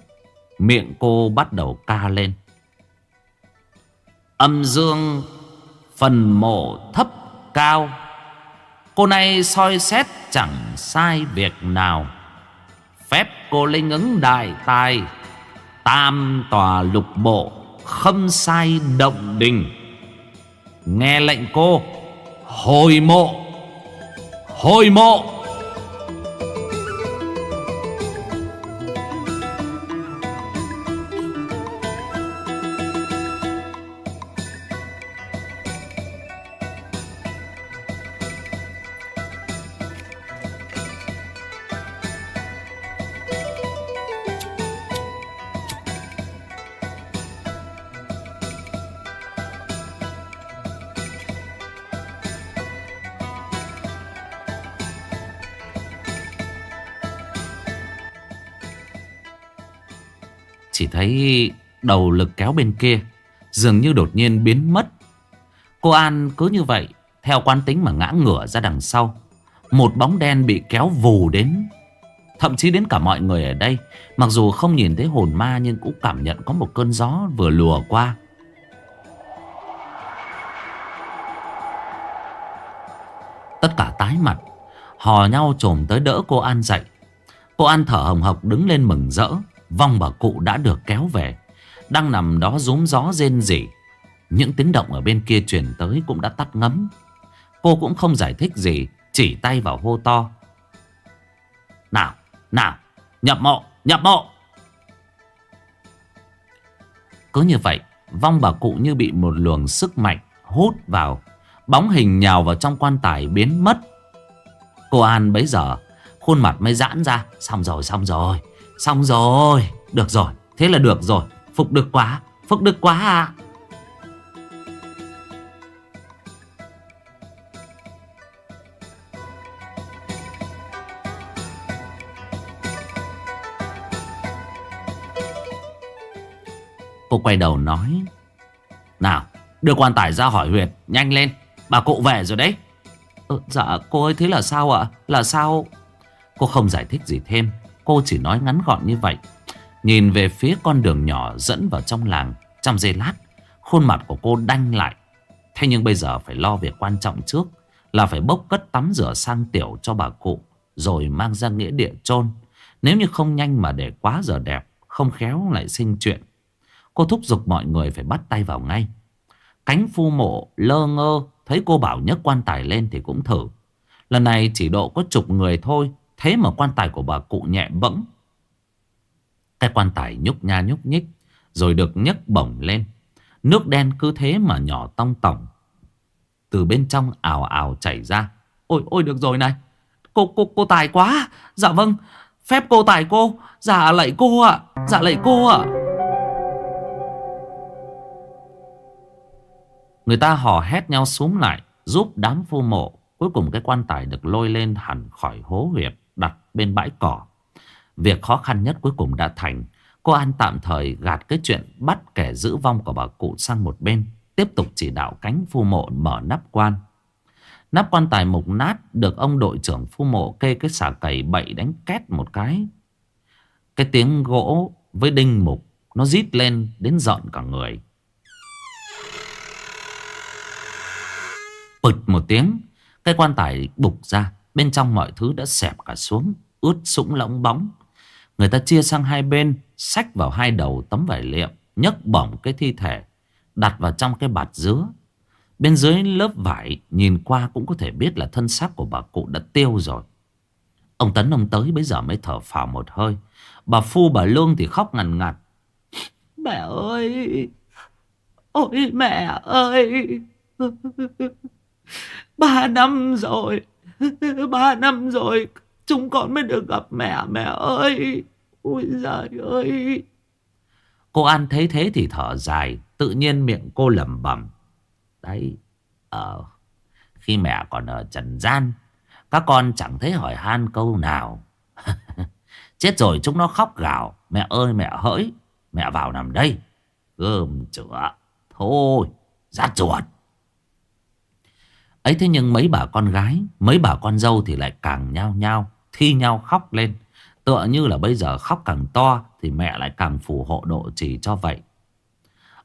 Miệng cô bắt đầu ca lên. Âm dương Phần mộ thấp cao. Cô này soi xét chẳng sai việc nào. Phép cô linh ứng đại tài. Tam tòa lục bộ Không sai động đình. Nghe lệnh cô, Hồi mộ Hồi mộ. Chỉ thấy đầu lực kéo bên kia, Dường như đột nhiên biến mất. Cô An cứ như vậy, Theo quan tính mà ngã ngửa ra đằng sau. Một bóng đen bị kéo vù đến, Thậm chí đến cả mọi người ở đây. Mặc dù không nhìn thấy hồn ma, Nhưng cũng cảm nhận có một cơn gió vừa lùa qua. Tất cả tái mặt, Hò nhau trồm tới đỡ cô An dậy. Cô An thở hồng hộc đứng lên mừng rỡ. Vong bà cụ đã được kéo về. Đang nằm đó rúm gió rên rỉ. Những tiếng động ở bên kia truyền tới cũng đã tắt ngấm. Cô cũng không giải thích gì Chỉ tay vào hô to. Nào, nào, nhập mộ, nhập mộ. Cứ như vậy Vong bà cụ như bị một luồng sức mạnh hút vào. Bóng hình nhào vào trong quan tài biến mất. Cô An bấy giờ Khuôn mặt mới giãn ra. Xong rồi xong rồi. Xong rồi Được rồi Thế là được rồi. Phục được quá Phục được quá à. Cô quay đầu nói Nào Đưa quan tài ra hỏi huyệt Nhanh lên Bà cụ về rồi đấy. Ừ, Dạ cô ơi thế là sao ạ? Là sao? Cô không giải thích gì thêm. Cô chỉ nói ngắn gọn như vậy. Nhìn về phía con đường nhỏ dẫn vào trong làng, Trong giây lát, Khuôn mặt của cô đanh lại. Thế nhưng bây giờ phải lo việc quan trọng trước, Là phải bốc cất tắm rửa sang tiểu cho bà cụ, Rồi mang ra nghĩa địa chôn. Nếu như không nhanh mà để quá giờ đẹp, Không khéo lại sinh chuyện. Cô thúc giục mọi người phải bắt tay vào ngay. Cánh phu mộ lơ ngơ, Thấy cô bảo nhấc quan tài lên thì cũng thử. Lần này chỉ độ có chục người thôi Thế mà quan tài của bà cụ nhẹ bẫng. Cái quan tài nhúc nha nhúc nhích, Rồi được nhấc bổng lên. Nước đen cứ thế mà nhỏ tong tỏng. Từ bên trong ảo ảo chảy ra. Ôi ôi, được rồi này. Cô cô cô tài quá. Dạ vâng. Phép cô tài cô. Dạ lạy cô ạ. Dạ lạy cô ạ. Người ta hò hét nhau xuống lại, Giúp đám phu mộ. Cuối cùng cái quan tài được lôi lên hẳn khỏi hố huyệt bên bãi cỏ. Việc khó khăn nhất cuối cùng đã thành, Cô An tạm thời gạt cái chuyện Bắt kẻ giữ vong của bà cụ sang một bên, Tiếp tục chỉ đạo cánh phu mộ mở nắp quan. Nắp quan tài mục nát, Được ông đội trưởng phu mộ kê cái xà cầy bậy đánh két một cái. Cái tiếng gỗ với đinh mục, Nó rít lên đến giận cả người. Bực một tiếng, Cái quan tài bục ra, Bên trong mọi thứ đã xẹp cả xuống. Ướt sũng lõng bóng. Người ta chia sang hai bên, Xách vào hai đầu tấm vải liệm, nhấc bỏng cái thi thể, Đặt vào trong cái bạt dứa. Bên dưới lớp vải, Nhìn qua cũng có thể biết là thân xác của bà cụ đã tiêu rồi. Ông Tấn, ông tới bây giờ mới thở phào một hơi. Bà Phu, bà Lương thì khóc ngằn ngặt. Mẹ ơi! Ôi mẹ ơi! Ba năm rồi! Ba năm rồi! Chúng con mới được gặp mẹ Mẹ ơi. Ôi giời ơi. Cô An thấy thế thì thở dài, Tự nhiên miệng cô lẩm bẩm. Đấy Ờ Khi mẹ còn ở trần gian, Các con chẳng thấy hỏi han câu nào. Chết rồi, chúng nó khóc gào. Mẹ ơi, mẹ hỡi, Mẹ vào nằm đây. Gơm chữa. Thôi, Rát ruột. Ấy thế nhưng mấy bà con gái, Mấy bà con dâu thì lại càng nhao nhao. Thi nhau khóc lên. Tựa như là bây giờ khóc càng to Thì mẹ lại càng phù hộ độ trì cho vậy.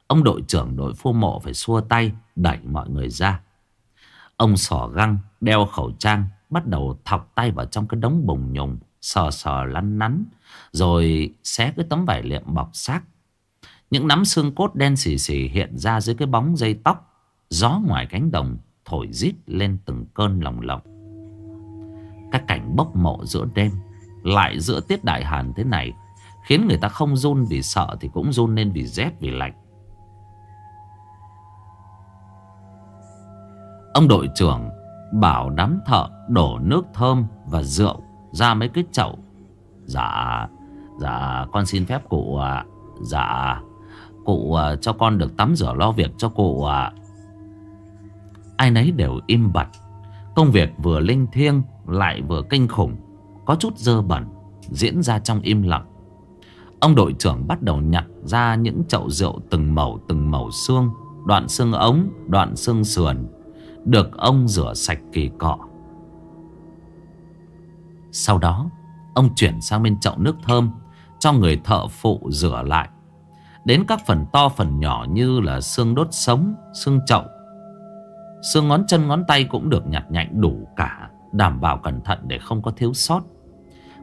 Ông đội trưởng đội phu mộ phải xua tay, Đẩy mọi người ra. Ông sỏ găng, Đeo khẩu trang, Bắt đầu thọc tay vào trong cái đống bùng nhùng Sờ sờ lăn nắn, Rồi xé cái tấm vải liệm bọc xác. Những nắm xương cốt đen xì xì hiện ra dưới cái bóng dây tóc, Gió ngoài cánh đồng thổi rít lên từng cơn lòng lộng. Các cảnh bốc mộ giữa đêm, lại giữa tiết đại hàn thế này, khiến người ta không run vì sợ thì cũng run lên vì rét vì lạnh. Ông đội trưởng bảo đám thợ đổ nước thơm và rượu ra mấy cái chậu. Dạ, dạ con xin phép cụ ạ. Dạ, cụ à, cho con được tắm rửa lo việc cho cụ ạ. Ai nấy đều im bặt Công việc vừa linh thiêng lại vừa kinh khủng Có chút dơ bẩn Diễn ra trong im lặng. Ông đội trưởng bắt đầu nhặt ra những chậu rượu từng màu từng màu xương Đoạn xương ống, đoạn xương sườn Được ông rửa sạch kỳ cọ. Sau đó Ông chuyển sang bên chậu nước thơm Cho người thợ phụ rửa lại. Đến các phần to phần nhỏ như là xương đốt sống Xương chậu. Xương ngón chân ngón tay cũng được nhặt nhạnh đủ cả. Đảm bảo cẩn thận để không có thiếu sót.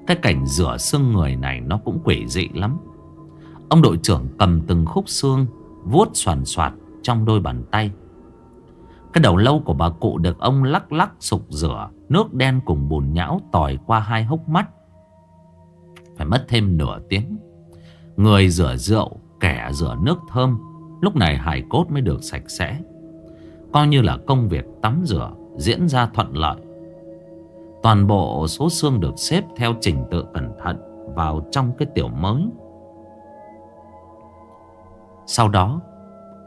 Cái cảnh rửa xương người này nó cũng quỷ dị lắm. Ông đội trưởng cầm từng khúc xương, Vuốt soàn soạt trong đôi bàn tay. Cái đầu lâu của bà cụ được ông lắc lắc sục rửa, Nước đen cùng bùn nhão tỏi qua hai hốc mắt. Phải mất thêm nửa tiếng. Người rửa rượu, Kẻ rửa nước thơm, Lúc này hài cốt mới được sạch sẽ. Coi như là công việc tắm rửa, Diễn ra thuận lợi. Toàn bộ số xương được xếp theo trình tự cẩn thận Vào trong cái tiểu mới. Sau đó,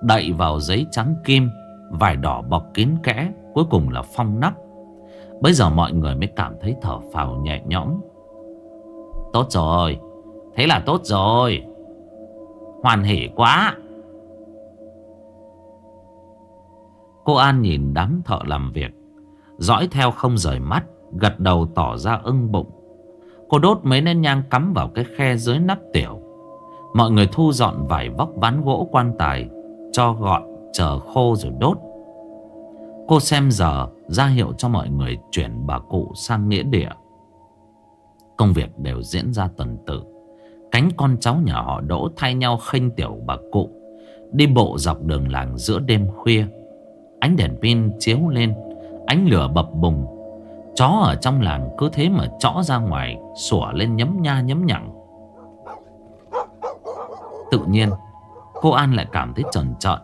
Đậy vào giấy trắng kim, Vải đỏ bọc kín kẽ, Cuối cùng là phong nắp. Bây giờ mọi người mới cảm thấy thở phào nhẹ nhõm. Tốt rồi, Thế là tốt rồi. Hoàn hỉ quá. Cô An nhìn đám thợ làm việc, Dõi theo không rời mắt. Gật đầu tỏ ra ưng bụng. Cô đốt mấy nén nhang cắm vào cái khe dưới nắp tiểu. Mọi người thu dọn vải vóc ván gỗ quan tài, Cho gọn, chờ khô rồi đốt. Cô xem giờ, ra hiệu cho mọi người chuyển bà cụ sang nghĩa địa. Công việc đều diễn ra tuần tự. Cánh con cháu nhà họ đỗ thay nhau khinh tiểu bà cụ, Đi bộ dọc đường làng giữa đêm khuya. Ánh đèn pin chiếu lên, Ánh lửa bập bùng Chó ở trong làng cứ thế mà chõ ra ngoài, Sủa lên nhấm nha nhấm nhặng Tự nhiên, Cô An lại cảm thấy trần trợn.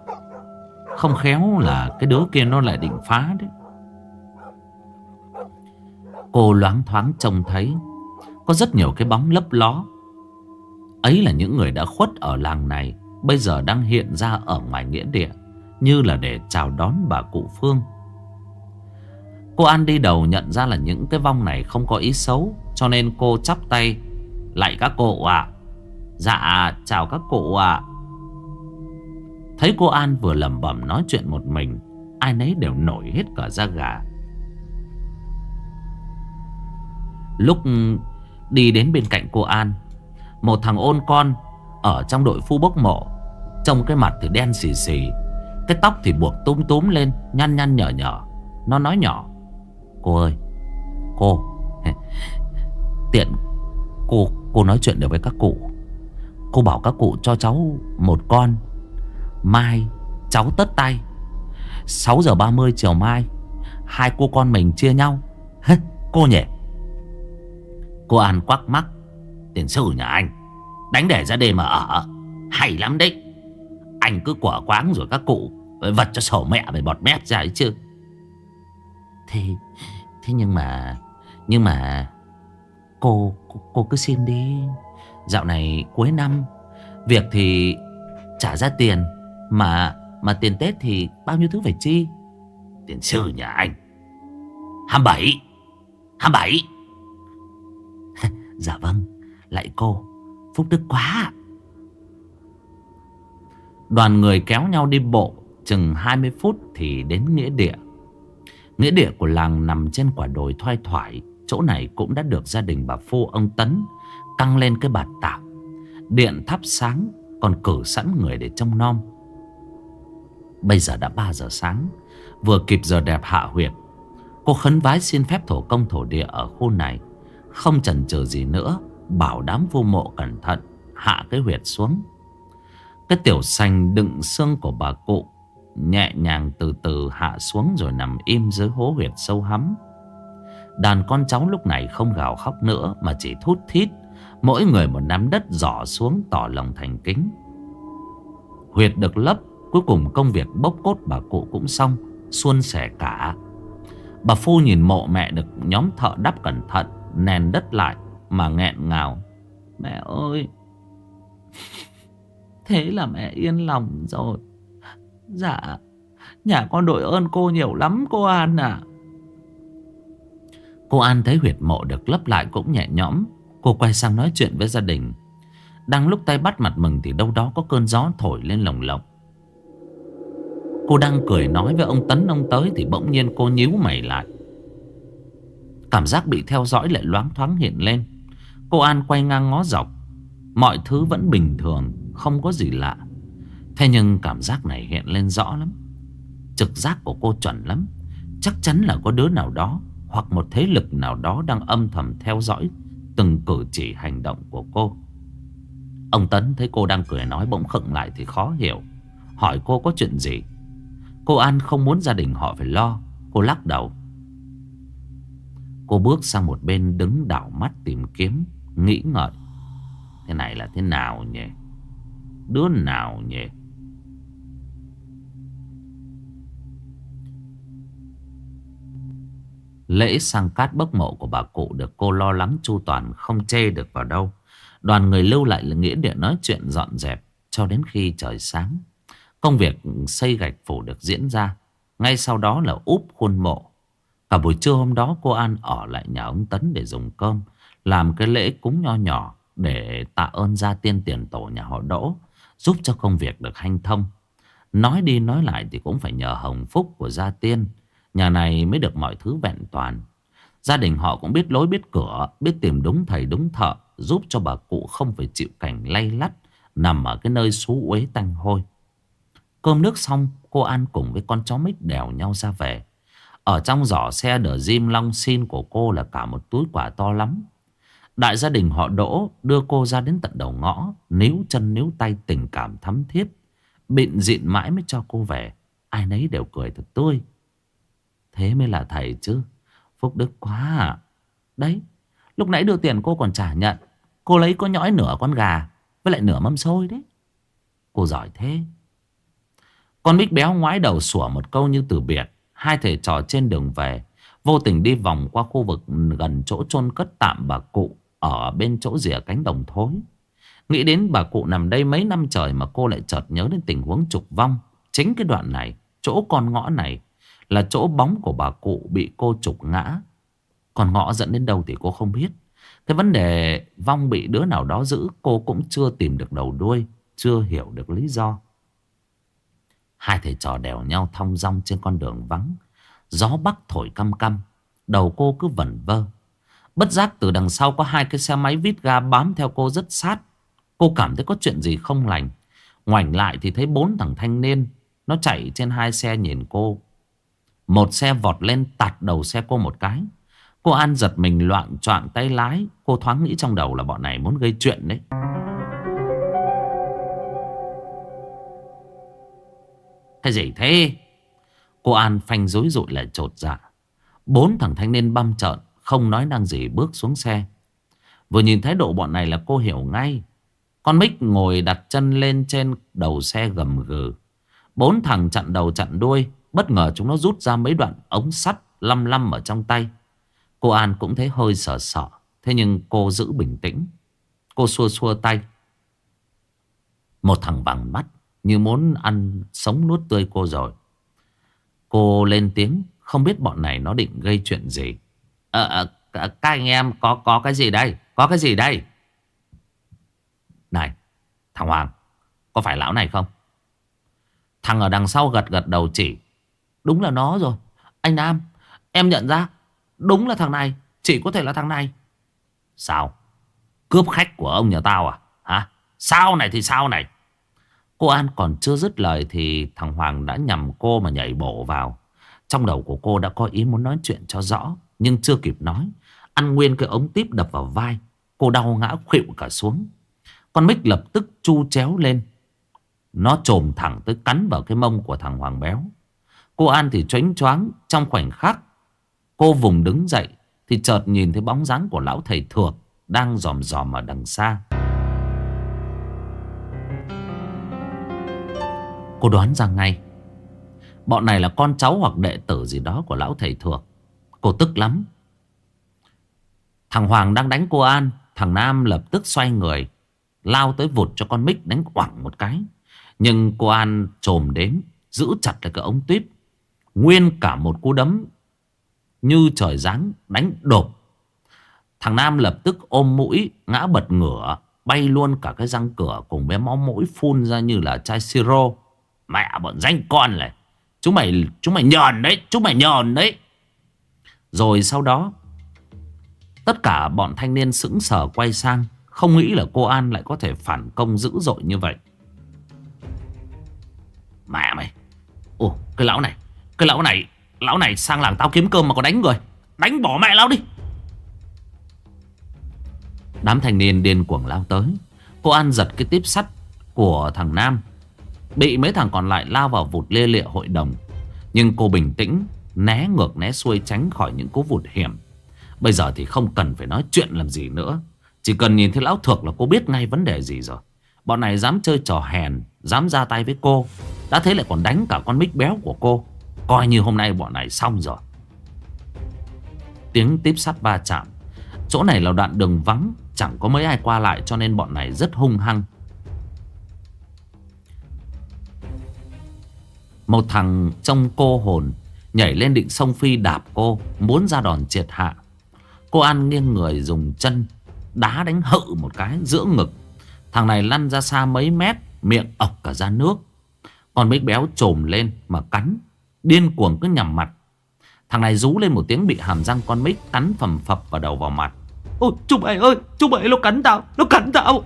Không khéo là cái đứa kia nó lại định phá đấy. Cô loáng thoáng trông thấy, Có rất nhiều cái bóng lấp ló. Ấy là những người đã khuất ở làng này, Bây giờ đang hiện ra ở ngoài nghĩa địa, Như là để chào đón bà cụ Phương. Cô An đi đầu nhận ra là những cái vong này không có ý xấu, Cho nên cô chắp tay Lại các cụ ạ. Dạ chào các cụ ạ. Thấy cô An vừa lẩm bẩm nói chuyện một mình, Ai nấy đều nổi hết cả da gà. Lúc đi đến bên cạnh cô An, Một thằng ôn con Ở trong đội phu bốc mộ Trông cái mặt thì đen xì xì, Cái tóc thì buộc túm túm lên, Nhăn nhăn nhở nhở, Nó nói nhỏ. Cô ơi, Cô. Tiện, Cô cô nói chuyện được với các cụ. Cô bảo các cụ cho cháu một con. Mai, cháu tất tay. 6 giờ 30 chiều mai, Hai cô con mình chia nhau. Cô nhỉ? Cô An quắc mắt Tiền sư nhà anh, Đánh để ra đây mà ở. Hay lắm đấy. Anh cứ quả quáng rồi các cụ Vật cho sổ mẹ về bọt mép ra ấy chứ. Thế Thế nhưng mà Nhưng mà Cô cô, cô cứ xin đi. Dạo này cuối năm Việc thì trả ra tiền Mà mà tiền Tết thì bao nhiêu thứ phải chi? Tiền sư nhà anh. 27 27 Dạ vâng Lại cô. Phúc đức quá. Đoàn người kéo nhau đi bộ Chừng 20 phút thì đến nghĩa địa. Nghĩa địa của làng nằm trên quả đồi thoai thoải. Chỗ này cũng đã được gia đình bà Phu ông Tấn Căng lên cái bạt tạm. Điện thắp sáng, Còn cử sẵn người để trông nom. Bây giờ đã 3 giờ sáng, Vừa kịp giờ đẹp hạ huyệt. Cô khấn vái xin phép thổ công thổ địa ở khu này. Không chần chừ gì nữa, Bảo đám vô mộ cẩn thận, Hạ cái huyệt xuống. Cái tiểu sành đựng xương của bà cụ Nhẹ nhàng từ từ hạ xuống Rồi nằm im dưới hố huyệt sâu hắm. Đàn con cháu lúc này không gào khóc nữa Mà chỉ thút thít, Mỗi người một nắm đất dỏ xuống tỏ lòng thành kính. Huyệt được lấp, Cuối cùng công việc bốc cốt bà cụ cũng xong Xuân sẻ cả. Bà Phu nhìn mộ mẹ được nhóm thợ đắp cẩn thận Nền đất lại Mà nghẹn ngào. Mẹ ơi, Thế là mẹ yên lòng rồi. Dạ. Nhà con đội ơn cô nhiều lắm, cô An à Cô An thấy huyệt mộ được lấp lại cũng nhẹ nhõm. Cô quay sang nói chuyện với gia đình. Đang lúc tay bắt mặt mừng Thì đâu đó có cơn gió thổi lên lồng lộng. Cô đang cười nói với ông Tấn, ông tới Thì bỗng nhiên cô nhíu mày lại. Cảm giác bị theo dõi lại loáng thoáng hiện lên. Cô An quay ngang ngó dọc. Mọi thứ vẫn bình thường, Không có gì lạ. Thế nhưng cảm giác này hiện lên rõ lắm. Trực giác của cô chuẩn lắm. Chắc chắn là có đứa nào đó Hoặc một thế lực nào đó đang âm thầm theo dõi Từng cử chỉ hành động của cô. Ông Tấn thấy cô đang cười nói bỗng khựng lại thì khó hiểu. Hỏi cô có chuyện gì? Cô An không muốn gia đình họ phải lo. Cô lắc đầu. Cô bước sang một bên đứng đảo mắt tìm kiếm, Nghĩ ngợi. Thế này là thế nào nhỉ? Đứa nào nhỉ? Lễ sang cát bốc mộ của bà cụ được cô lo lắng chu toàn không chê được vào đâu. Đoàn người lưu lại là nghĩa địa nói chuyện dọn dẹp cho đến khi trời sáng. Công việc xây gạch phủ được diễn ra. Ngay sau đó là úp khuôn mộ. Cả buổi trưa hôm đó, cô An ở lại nhà ông Tấn để dùng cơm. Làm cái lễ cúng nho nhỏ để tạ ơn gia tiên tiền tổ nhà họ Đỗ. Giúp cho công việc được hanh thông. Nói đi nói lại thì cũng phải nhờ hồng phúc của gia tiên. Nhà này mới được mọi thứ vẹn toàn. Gia đình họ cũng biết lối biết cửa, biết tìm đúng thầy đúng thợ, giúp cho bà cụ không phải chịu cảnh lay lắt, nằm ở cái nơi xú uế tanh hôi. Cơm nước xong, cô An cùng với con chó mít đèo nhau ra về. Ở trong giỏ xe đờ diêm long xin của cô là cả một túi quả to lắm. Đại gia đình họ đỗ đưa cô ra đến tận đầu ngõ, níu chân níu tay tình cảm thắm thiết. Bịn dịn mãi mới cho cô về. Ai nấy đều cười thật tươi. Thế mới là thầy chứ. Phúc đức quá à. Đấy, lúc nãy đưa tiền cô còn trả nhận. Cô lấy có nhõi nửa con gà với lại nửa mâm xôi đấy. Cô giỏi thế. Con bích béo ngoái đầu sủa một câu như từ biệt. Hai thầy trò trên đường về. Vô tình đi vòng qua khu vực gần chỗ chôn cất tạm bà cụ. Ở bên chỗ rìa cánh đồng thối. Nghĩ đến bà cụ nằm đây mấy năm trời mà cô lại chợt nhớ đến tình huống trục vong. Chính cái đoạn này, chỗ con ngõ này là chỗ bóng của bà cụ bị cô trục ngã. Còn ngõ dẫn đến đâu thì cô không biết. Cái vấn đề vong bị đứa nào đó giữ cô cũng chưa tìm được đầu đuôi, chưa hiểu được lý do. Hai thầy trò đèo nhau thong dong trên con đường vắng. Gió bắc thổi căm căm, đầu cô cứ vẩn vơ. Bất giác từ đằng sau có hai cái xe máy vít ga bám theo cô rất sát. Cô cảm thấy có chuyện gì không lành. Ngoảnh lại thì thấy bốn thằng thanh niên. Nó chạy trên hai xe nhìn cô một xe vọt lên tạt đầu xe cô một cái. Cô An giật mình loạn choạng tay lái. Cô thoáng nghĩ trong đầu là bọn này muốn gây chuyện đấy. Cái gì thế? Cô An phanh dối rụi lại trột dạ. Bốn thằng thanh niên băm trợn. Không nói năng gì bước xuống xe. Vừa nhìn thái độ bọn này là cô hiểu ngay. Con Mích ngồi đặt chân lên trên đầu xe gầm gừ. Bốn thằng chặn đầu chặn đuôi. Bất ngờ chúng nó rút ra mấy đoạn ống sắt lăm lăm ở trong tay. Cô An cũng thấy hơi sợ sợ. Thế nhưng cô giữ bình tĩnh. Cô xua xua tay. Một thằng bằng mắt như muốn ăn sống nuốt tươi cô rồi. Cô lên tiếng không biết bọn này nó định gây chuyện gì. Ờ, à, các anh em có có cái gì đây? Có cái gì đây? Này, thằng Hoàng, có phải lão này không? Thằng ở đằng sau gật gật đầu chỉ. Đúng là nó rồi. Anh Nam, Em nhận ra Đúng là thằng này, Chỉ có thể là thằng này. Sao? Cướp khách của ông nhà tao à? Hả? Sao này thì sao này? Cô An còn chưa dứt lời Thì thằng Hoàng đã nhầm cô mà nhảy bổ vào. Trong đầu của cô đã có ý muốn nói chuyện cho rõ, Nhưng chưa kịp nói. Ăn nguyên cái ống tiếp đập vào vai. Cô đau ngã khuỵu cả xuống. Con mít lập tức chu chéo lên. Nó trồm thẳng tới cắn vào cái mông của thằng Hoàng béo. Cô An thì choáng choáng trong khoảnh khắc. Cô vùng đứng dậy thì chợt nhìn thấy bóng dáng của lão thầy thược đang dòm dòm ở đằng xa. Cô đoán ra ngay. Bọn này là con cháu hoặc đệ tử gì đó của lão thầy thược Cô tức lắm. Thằng Hoàng đang đánh cô An. Thằng Nam lập tức xoay người. Lao tới vụt cho con mít đánh quẳng một cái. Nhưng cô An trồm đến. Giữ chặt lại cái ống tuyếp. Nguyên cả một cú đấm Như trời giáng đánh đột Thằng Nam lập tức ôm mũi, Ngã bật ngửa, Bay luôn cả cái răng cửa Cùng với máu mũi phun ra như là chai siro. Mẹ bọn danh con này, Chúng mày chúng mày nhờn đấy, Chúng mày nhờn đấy. Rồi sau đó, Tất cả bọn thanh niên sững sờ quay sang, Không nghĩ là cô An lại có thể phản công dữ dội như vậy. Mẹ mày, Ồ, cái lão này cái lão này Lão này sang làng tao kiếm cơm mà còn đánh người. Đánh bỏ mẹ lão đi. Đám thanh niên điên cuồng lao tới. Cô An giật cái tiếp sắt của thằng Nam, Bị mấy thằng còn lại lao vào vụt lê lịa hội đồng. Nhưng cô bình tĩnh, Né ngược, né xuôi tránh khỏi những cú vụt hiểm. Bây giờ thì không cần phải nói chuyện làm gì nữa. Chỉ cần nhìn thấy lão thược là cô biết ngay vấn đề gì rồi. Bọn này dám chơi trò hèn, Dám ra tay với cô. Đã thế lại còn đánh cả con mít béo của cô. Coi như hôm nay bọn này xong rồi. Tiếng tiếp sắt va chạm. Chỗ này là đoạn đường vắng, Chẳng có mấy ai qua lại cho nên bọn này rất hung hăng. Một thằng trong cô hồn Nhảy lên định sông phi đạp cô, Muốn ra đòn triệt hạ. Cô An nghiêng người dùng chân Đá đánh hự một cái giữa ngực. Thằng này lăn ra xa mấy mét, Miệng ọc cả ra nước. Còn mấy béo trồm lên mà cắn. Điên cuồng cứ nhằm mặt. Thằng này rú lên một tiếng bị hàm răng con mít Cắn phầm phập vào đầu vào mặt. Ôi chú bảy ơi Chú bảy nó cắn tao, Nó cắn tao.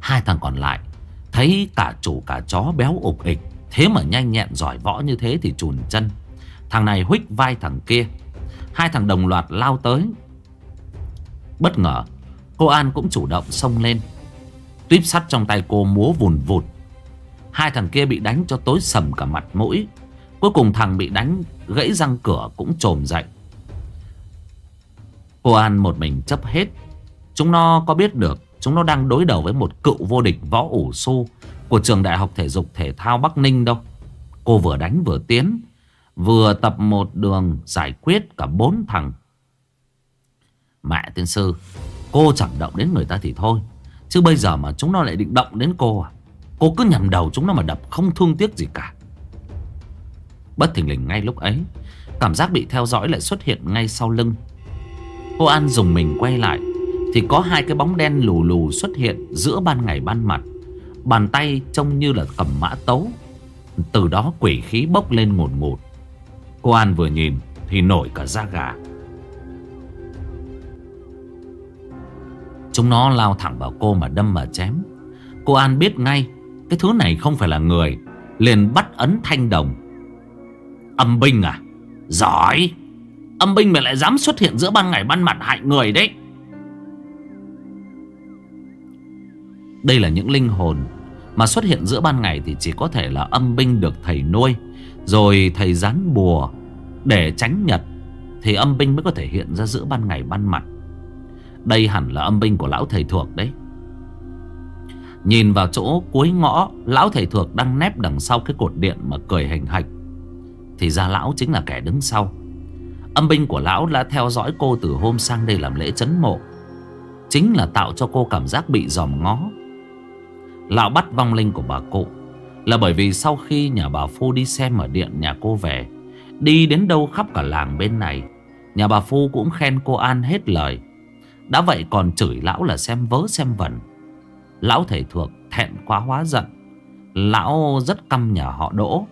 Hai thằng còn lại Thấy cả chủ cả chó béo ục ịch, Thế mà nhanh nhẹn giỏi võ như thế thì chùn chân. Thằng này huých vai thằng kia. Hai thằng đồng loạt lao tới. Bất ngờ, Cô An cũng chủ động xông lên. Tuyếp sắt trong tay cô múa vùn vụt. Hai thằng kia bị đánh cho tối sầm cả mặt mũi. Cuối cùng thằng bị đánh, gãy răng cửa cũng trồm dậy. Cô An một mình chấp hết. Chúng nó có biết được, Chúng nó đang đối đầu với một cựu vô địch võ ủ su Của trường đại học thể dục thể thao Bắc Ninh đâu. Cô vừa đánh vừa tiến, Vừa tập một đường giải quyết cả bốn thằng. Mẹ tiên sư, Cô chẳng động đến người ta thì thôi. Chứ bây giờ mà chúng nó lại định động đến cô à? Cô cứ nhầm đầu chúng nó mà đập, Không thương tiếc gì cả. Bất thình lình ngay lúc ấy, Cảm giác bị theo dõi lại xuất hiện ngay sau lưng. Cô An dùng mình quay lại, Thì có hai cái bóng đen lù lù xuất hiện Giữa ban ngày ban mặt. Bàn tay trông như là cầm mã tấu. Từ đó quỷ khí bốc lên ngột ngột Cô An vừa nhìn Thì nổi cả da gà. Chúng nó lao thẳng vào cô mà đâm mà chém. Cô An biết ngay cái thứ này không phải là người. Liền bắt ấn thanh đồng. Âm binh à? Giỏi. Âm binh mày lại dám xuất hiện giữa ban ngày ban mặt hại người đấy. Đây là những linh hồn Mà xuất hiện giữa ban ngày thì chỉ có thể là âm binh được thầy nuôi. Rồi thầy dán bùa Để tránh nhật Thì âm binh mới có thể hiện ra giữa ban ngày ban mặt. Đây hẳn là âm binh của lão thầy thuộc đấy. Nhìn vào chỗ cuối ngõ, Lão thầy thuộc đang nép đằng sau cái cột điện mà cười hình hạch. Thì ra lão chính là kẻ đứng sau. Âm binh của lão đã theo dõi cô từ hôm sang đây làm lễ chấn mộ. Chính là tạo cho cô cảm giác bị dòm ngó. Lão bắt vong linh của bà cụ Là bởi vì sau khi nhà bà Phu đi xem ở điện nhà cô về, Đi đến đâu khắp cả làng bên này, Nhà bà Phu cũng khen cô An hết lời. Đã vậy còn chửi lão là xem vớ xem vẩn. Lão thầy thuộc thẹn quá hóa giận. Lão rất căm nhà họ Đỗ,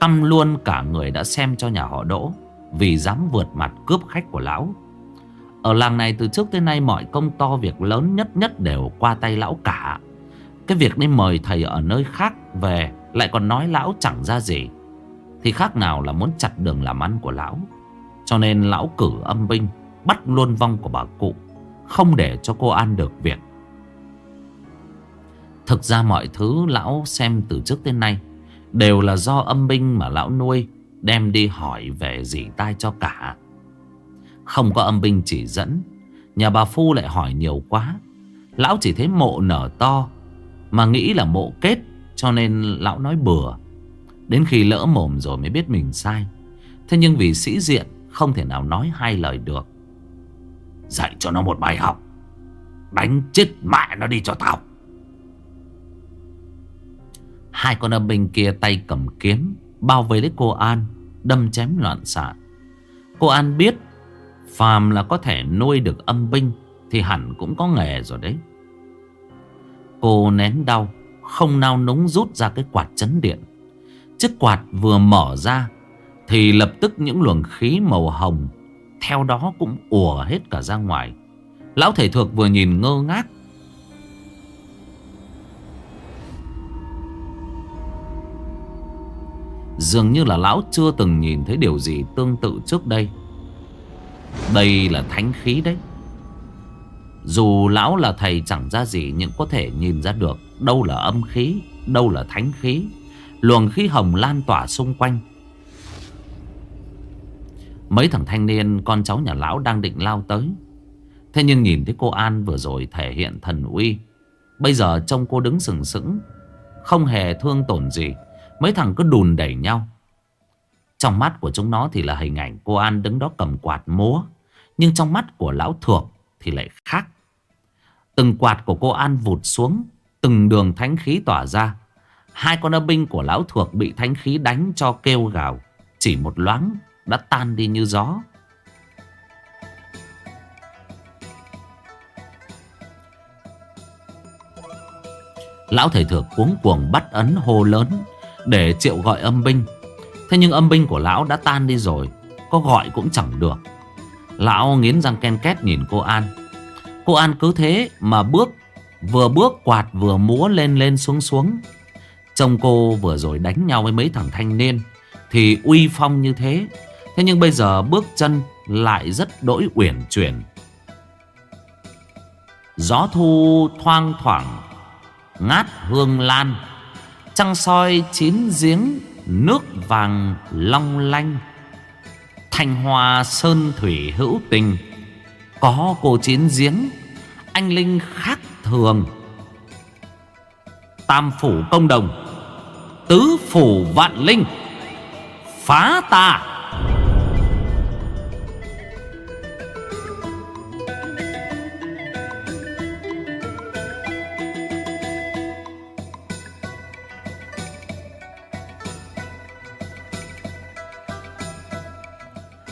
Căm luôn cả người đã xem cho nhà họ Đỗ Vì dám vượt mặt cướp khách của lão. Ở làng này từ trước tới nay mọi công to việc lớn nhất nhất đều qua tay lão cả. Cái việc đi mời thầy ở nơi khác về Lại còn nói lão chẳng ra gì. Thì khác nào là muốn chặt đường làm ăn của lão. Cho nên lão cử âm binh, Bắt luôn vong của bà cụ, Không để cho cô An được việc. Thực ra mọi thứ lão xem từ trước tới nay Đều là do âm binh mà lão nuôi Đem đi hỏi về dị tai cho cả. Không có âm binh chỉ dẫn, Nhà bà Phu lại hỏi nhiều quá. Lão chỉ thấy mộ nở to, Mà nghĩ là mộ kết, Cho nên lão nói bừa. Đến khi lỡ mồm rồi mới biết mình sai. Thế nhưng vì sĩ diện, Không thể nào nói hai lời được. Dạy cho nó một bài học. Đánh chết mẹ nó đi cho tao. Hai con âm binh kia tay cầm kiếm, Bao vây lấy cô An, Đâm chém loạn xạ. Cô An biết Phàm là có thể nuôi được âm binh Thì hẳn cũng có nghề rồi đấy. Cô nén đau, Không nao núng rút ra cái quạt chấn điện. Chiếc quạt vừa mở ra Thì lập tức những luồng khí màu hồng Theo đó cũng ùa hết cả ra ngoài. Lão thầy thuộc vừa nhìn ngơ ngác Dường như là lão chưa từng nhìn thấy điều gì tương tự trước đây. Đây là thánh khí đấy. Dù lão là thầy chẳng ra gì Nhưng có thể nhìn ra được Đâu là âm khí, Đâu là thánh khí. Luồng khí hồng lan tỏa xung quanh. Mấy thằng thanh niên, Con cháu nhà lão đang định lao tới. Thế nhưng nhìn thấy cô An vừa rồi Thể hiện thần uy. Bây giờ trông cô đứng sừng sững, Không hề thương tổn gì. Mấy thằng cứ đùn đẩy nhau. Trong mắt của chúng nó thì là hình ảnh cô An đứng đó cầm quạt múa, Nhưng trong mắt của lão thược thì lại khác. Từng quạt của cô An vụt xuống, Từng đường thánh khí tỏa ra. Hai con âm binh của lão thuộc bị thánh khí đánh cho kêu gào. Chỉ một loáng đã tan đi như gió. Lão thầy thược cuống cuồng bắt ấn hô lớn để triệu gọi âm binh. Thế nhưng âm binh của lão đã tan đi rồi, Có gọi cũng chẳng được. Lão nghiến răng ken két nhìn cô An. Cô An cứ thế mà bước, Vừa bước quạt vừa múa lên lên xuống xuống. Chồng cô vừa rồi đánh nhau với mấy thằng thanh niên, Thì uy phong như thế. Thế nhưng bây giờ bước chân lại rất đỗi uyển chuyển. Gió thu thoang thoảng, Ngát hương lan. Trăng soi chín giếng, Nước vàng long lanh. Thanh hoa sơn thủy hữu tình, Có cô chín giếng, Anh linh khác thường. Tam phủ công đồng, Tứ phủ vạn linh, Phá tà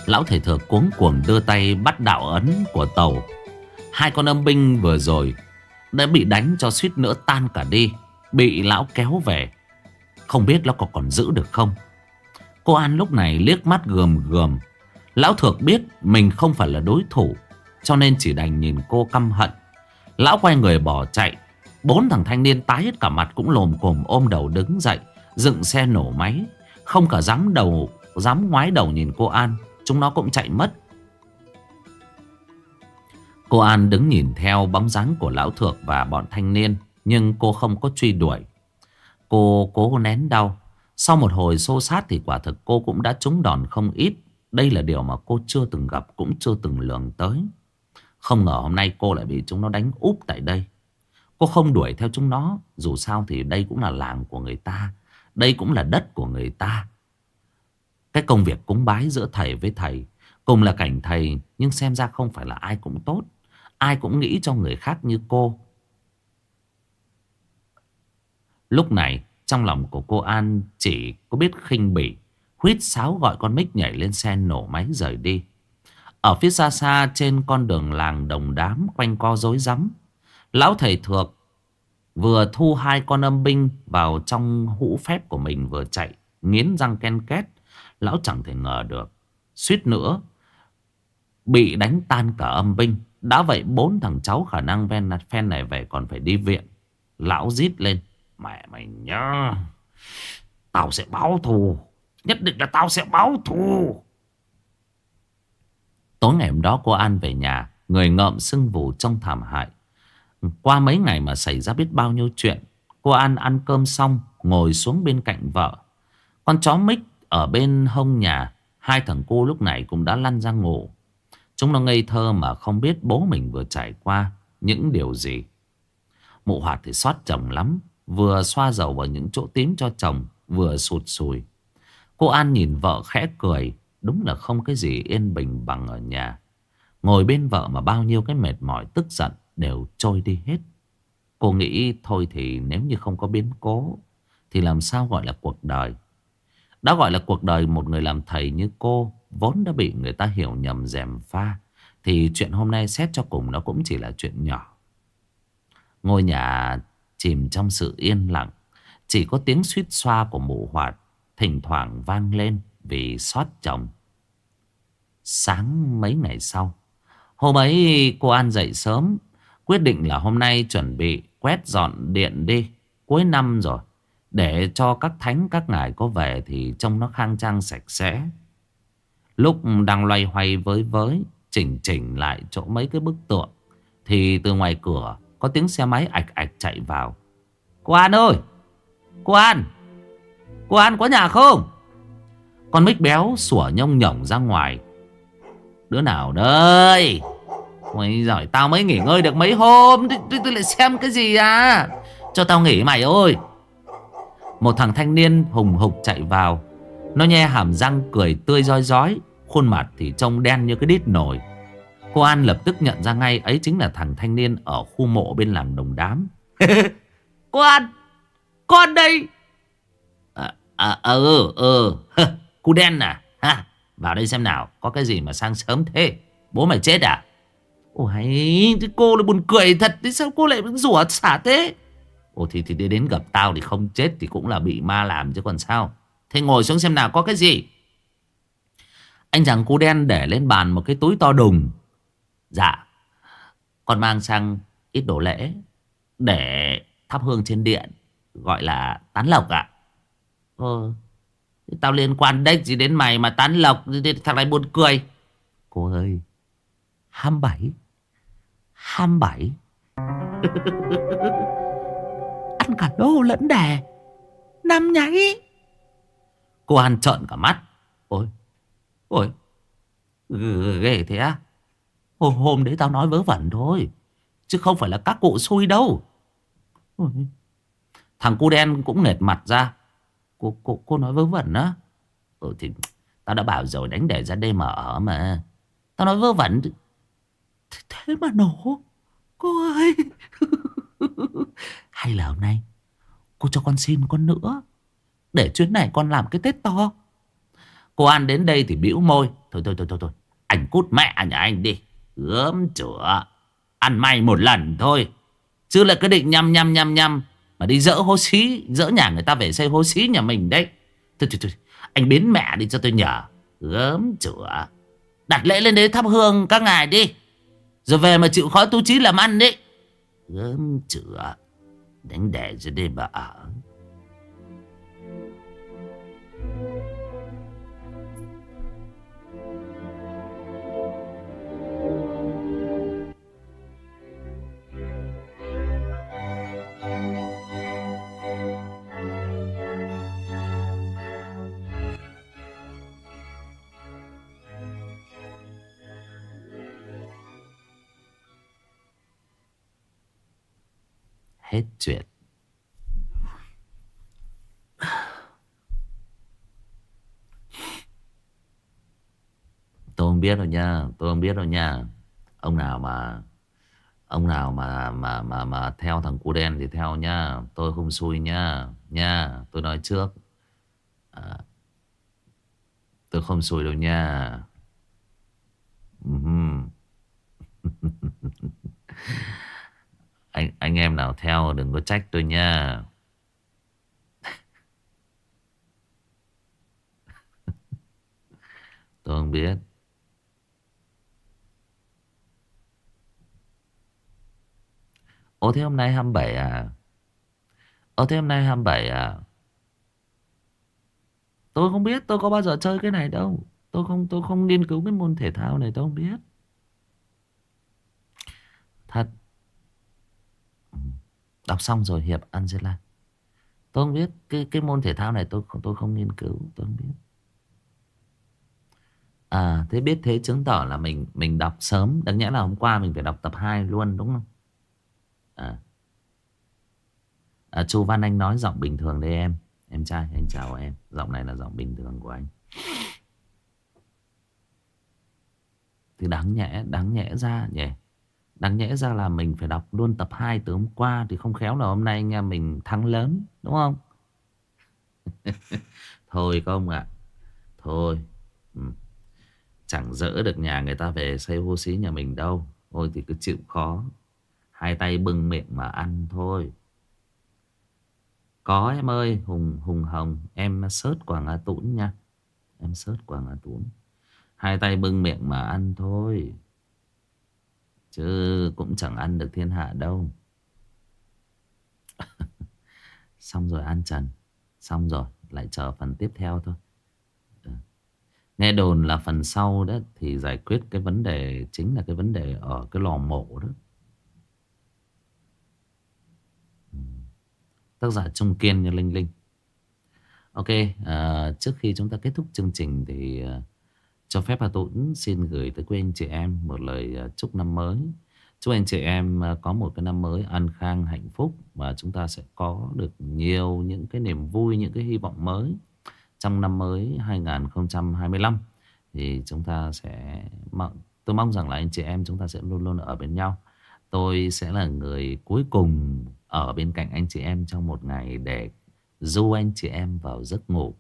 Lão thầy thừa cuống cuồng đưa tay bắt đạo ấn của tàu. Hai con âm binh vừa rồi Đã bị đánh cho suýt nữa tan cả đi, Bị lão kéo về. Không biết nó có còn giữ được không? Cô An lúc này liếc mắt gườm gườm. Lão thược biết mình không phải là đối thủ, Cho nên chỉ đành nhìn cô căm hận. Lão quay người bỏ chạy. Bốn thằng thanh niên tái hết cả mặt cũng lồm cồm ôm đầu đứng dậy, Dựng xe nổ máy. Không cả dám đầu, Dám ngoái đầu nhìn cô An. Chúng nó cũng chạy mất. Cô An đứng nhìn theo bóng dáng của lão thược và bọn thanh niên, Nhưng cô không có truy đuổi. Cô cố nén đau. Sau một hồi xô sát thì quả thực cô cũng đã trúng đòn không ít. Đây là điều mà cô chưa từng gặp, cũng chưa từng lường tới. Không ngờ hôm nay cô lại bị chúng nó đánh úp tại đây. Cô không đuổi theo chúng nó, Dù sao thì đây cũng là làng của người ta. Đây cũng là đất của người ta cái công việc cúng bái giữa thầy với thầy, Cùng là cảnh thầy, Nhưng xem ra không phải là ai cũng tốt. Ai cũng nghĩ cho người khác như cô. Lúc này, trong lòng của cô An chỉ có biết khinh bỉ huyết sáo gọi con mít nhảy lên xe nổ máy rời đi. Ở phía xa xa trên con đường làng đồng đám quanh co rối rắm, Lão thầy thược vừa thu hai con âm binh vào trong hũ phép của mình vừa chạy, Nghiến răng ken két. Lão chẳng thể ngờ được. Suýt nữa, Bị đánh tan cả âm binh. Đã vậy bốn thằng cháu khả năng ven phen này về còn phải đi viện. Lão rít lên, Mẹ mày nhớ Tao sẽ báo thù. Nhất định là tao sẽ báo thù. Tối ngày hôm đó cô An về nhà, Người ngợm sưng vù trong thảm hại. Qua mấy ngày mà xảy ra biết bao nhiêu chuyện, Cô An ăn cơm xong, Ngồi xuống bên cạnh vợ. Con chó mít ở bên hông nhà, Hai thằng cô lúc này cũng đã lăn ra ngủ. Chúng nó ngây thơ mà không biết bố mình vừa trải qua Những điều gì. Mụ hoạt thì xót chồng lắm, Vừa xoa dầu vào những chỗ tím cho chồng, Vừa sụt sùi. Cô An nhìn vợ khẽ cười, Đúng là không cái gì yên bình bằng ở nhà. Ngồi bên vợ mà bao nhiêu cái mệt mỏi, tức giận, Đều trôi đi hết. Cô nghĩ thôi thì nếu như không có biến cố, Thì làm sao gọi là cuộc đời? Đã gọi là cuộc đời một người làm thầy như cô, Vốn đã bị người ta hiểu nhầm dèm pha. Thì chuyện hôm nay xét cho cùng nó cũng chỉ là chuyện nhỏ. Ngôi nhà chìm trong sự yên lặng. Chỉ có tiếng suýt xoa của mụ hoạt Thỉnh thoảng vang lên vì xót chồng. Sáng mấy ngày sau, Hôm ấy cô An dậy sớm, Quyết định là hôm nay chuẩn bị quét dọn điện đi. Cuối năm rồi để cho các thánh các ngài có về Thì trông nó khang trang sạch sẽ. Lúc đang loay hoay với với Chỉnh chỉnh lại chỗ mấy cái bức tượng Thì từ ngoài cửa Có tiếng xe máy ạch ạch chạy vào. Cô An ơi! Cô An Cô An có nhà không? Con mít béo sủa nhông nhổng ra ngoài. Đứa nào đây? Ôi giỏi tao mới nghỉ ngơi được mấy hôm Tôi, tôi lại xem cái gì à? Cho tao nghỉ mày ơi. Một thằng thanh niên hùng hục chạy vào. Nó nhe hàm răng, cười tươi roi rói, Khuôn mặt thì trông đen như cái đít nổi Cô An lập tức nhận ra ngay Ấy chính là thằng thanh niên ở khu mộ bên làm đồng đám. Cô An cô An đây. À à ừ ừ Cô đen à? Ha, Vào đây xem nào, Có cái gì mà sang sớm thế? Bố mày chết à? Ôi hay cô là buồn cười thật, Thế sao cô lại rủa xả thế? Ồ thì, thì đi đến gặp tao thì không chết Thì cũng là bị ma làm chứ còn sao. Thế ngồi xuống xem nào có cái gì? Anh chàng cu đen để lên bàn một cái túi to đùng. Dạ Con mang sang ít đồ lễ Để thắp hương trên điện Gọi là tán lộc ạ. À? Ờ Tao liên quan đếch gì đến mày mà tán lộc Thằng này buồn cười. Cô ơi 27 27 Ăn cả đô lẫn đẻ Năm nháy Cô An trợn cả mắt. Ôi Ôi Ghê thế á. Hôm, hôm đấy tao nói vớ vẩn thôi Chứ không phải là các cụ xui đâu. Ôi. Thằng cu đen cũng nghệt mặt ra. Cô, cô, cô nói vớ vẩn á. Ừ thì Tao đã bảo rồi đánh để ra đây mà ở mà. Tao nói vớ vẩn. Thế mà nổ. Cô ơi. Hay là hôm nay Cô cho con xin con nữa Để chuyến này con làm cái Tết to? Cô An đến đây thì bĩu môi. Thôi thôi thôi thôi, thôi. Anh cút mẹ nhà anh đi. Gớm chữa. Ăn may một lần thôi. Chứ là cứ định nhăm nhăm nhăm nhăm. Mà đi dỡ hố xí Dỡ nhà người ta về xây hố xí nhà mình đấy. Thôi thôi thôi. Anh biến mẹ đi cho tôi nhờ. Gớm chữa. Đặt lễ lên đấy thắp hương các ngài đi. Rồi về mà chịu khó tu trí làm ăn đi. Gớm chữa. Đánh đẻ cho đây bà Hết chuyện. Tôi không biết đâu nha, tôi không biết đâu nha. Ông nào mà ông nào mà mà mà mà theo thằng cu đen thì theo nha, tôi không xui nha, nha, tôi nói trước. À, tôi không xui đâu nha. Ừ uh -huh. anh anh em nào theo đừng có trách tôi nha. Tôi không biết. Ô thế hôm nay 27 à? Ô thế hôm nay 27 à? Tôi không biết, tôi có bao giờ chơi cái này đâu. Tôi không tôi không nghiên cứu cái môn thể thao này, tôi không biết. Thật. Đọc xong rồi Hiệp Angela. Tôi không biết cái cái môn thể thao này tôi tôi không nghiên cứu tôi không biết. À thế biết thế chứng tỏ là mình mình đọc sớm. Đáng nhẽ là hôm qua mình phải đọc tập 2 luôn đúng không? À, à Chu Văn Anh nói giọng bình thường đây em. Em trai anh chào em. Giọng này là giọng bình thường của anh. Thì đáng nhẽ Đáng nhẽ ra nhỉ? Đáng nhẽ ra là mình phải đọc luôn tập 2 từ hôm qua Thì không khéo là hôm nay anh em mình thắng lớn, Đúng không? Thôi không ạ. Thôi. Ừ. Chẳng dỡ được nhà người ta về xây hô xí nhà mình đâu. Thôi thì cứ chịu khó. Hai tay bưng miệng mà ăn thôi. Có em ơi, Hùng Hùng Hồng, Em sớt quả ngà tũn nha. Em sớt quả ngà tũn. Hai tay bưng miệng mà ăn thôi. Chứ cũng chẳng ăn được thiên hạ đâu. Xong rồi ăn trần. Xong rồi lại chờ phần tiếp theo thôi. Ừ. Nghe đồn là phần sau đó Thì giải quyết cái vấn đề Chính là cái vấn đề ở cái lò mổ đó. Ừ. Tác giả Trung Kiên như Linh Linh. Ok à, Trước khi chúng ta kết thúc chương trình Thì uh, cho phép Hà tuấn xin gửi tới quý anh chị em Một lời à, chúc năm mới. Chúc anh chị em à, có một cái năm mới an khang, hạnh phúc Và chúng ta sẽ có được nhiều những cái niềm vui, những cái hy vọng mới Trong năm mới 2025 Thì chúng ta sẽ Tôi mong rằng là anh chị em chúng ta sẽ luôn luôn ở bên nhau. Tôi sẽ là người cuối cùng ở bên cạnh anh chị em trong một ngày Để du anh chị em vào giấc ngủ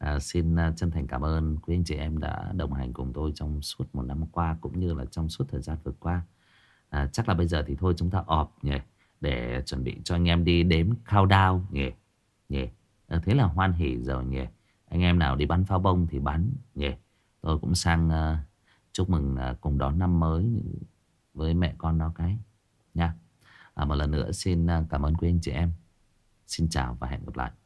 à, Xin à, chân thành cảm ơn quý anh chị em đã đồng hành cùng tôi trong suốt một năm qua Cũng như là trong suốt thời gian vừa qua. À, Chắc là bây giờ thì thôi chúng ta ọp nhỉ Để chuẩn bị cho anh em đi đếm countdown nhỉ nhỉ. À, Thế là hoan hỉ rồi nhỉ. Anh em nào đi bắn pháo bông thì bắn nhỉ. Tôi cũng sang uh, chúc mừng uh, cùng đón năm mới với mẹ con nó cái nha. À, Một lần nữa xin cảm ơn quý anh chị em. Xin chào và hẹn gặp lại.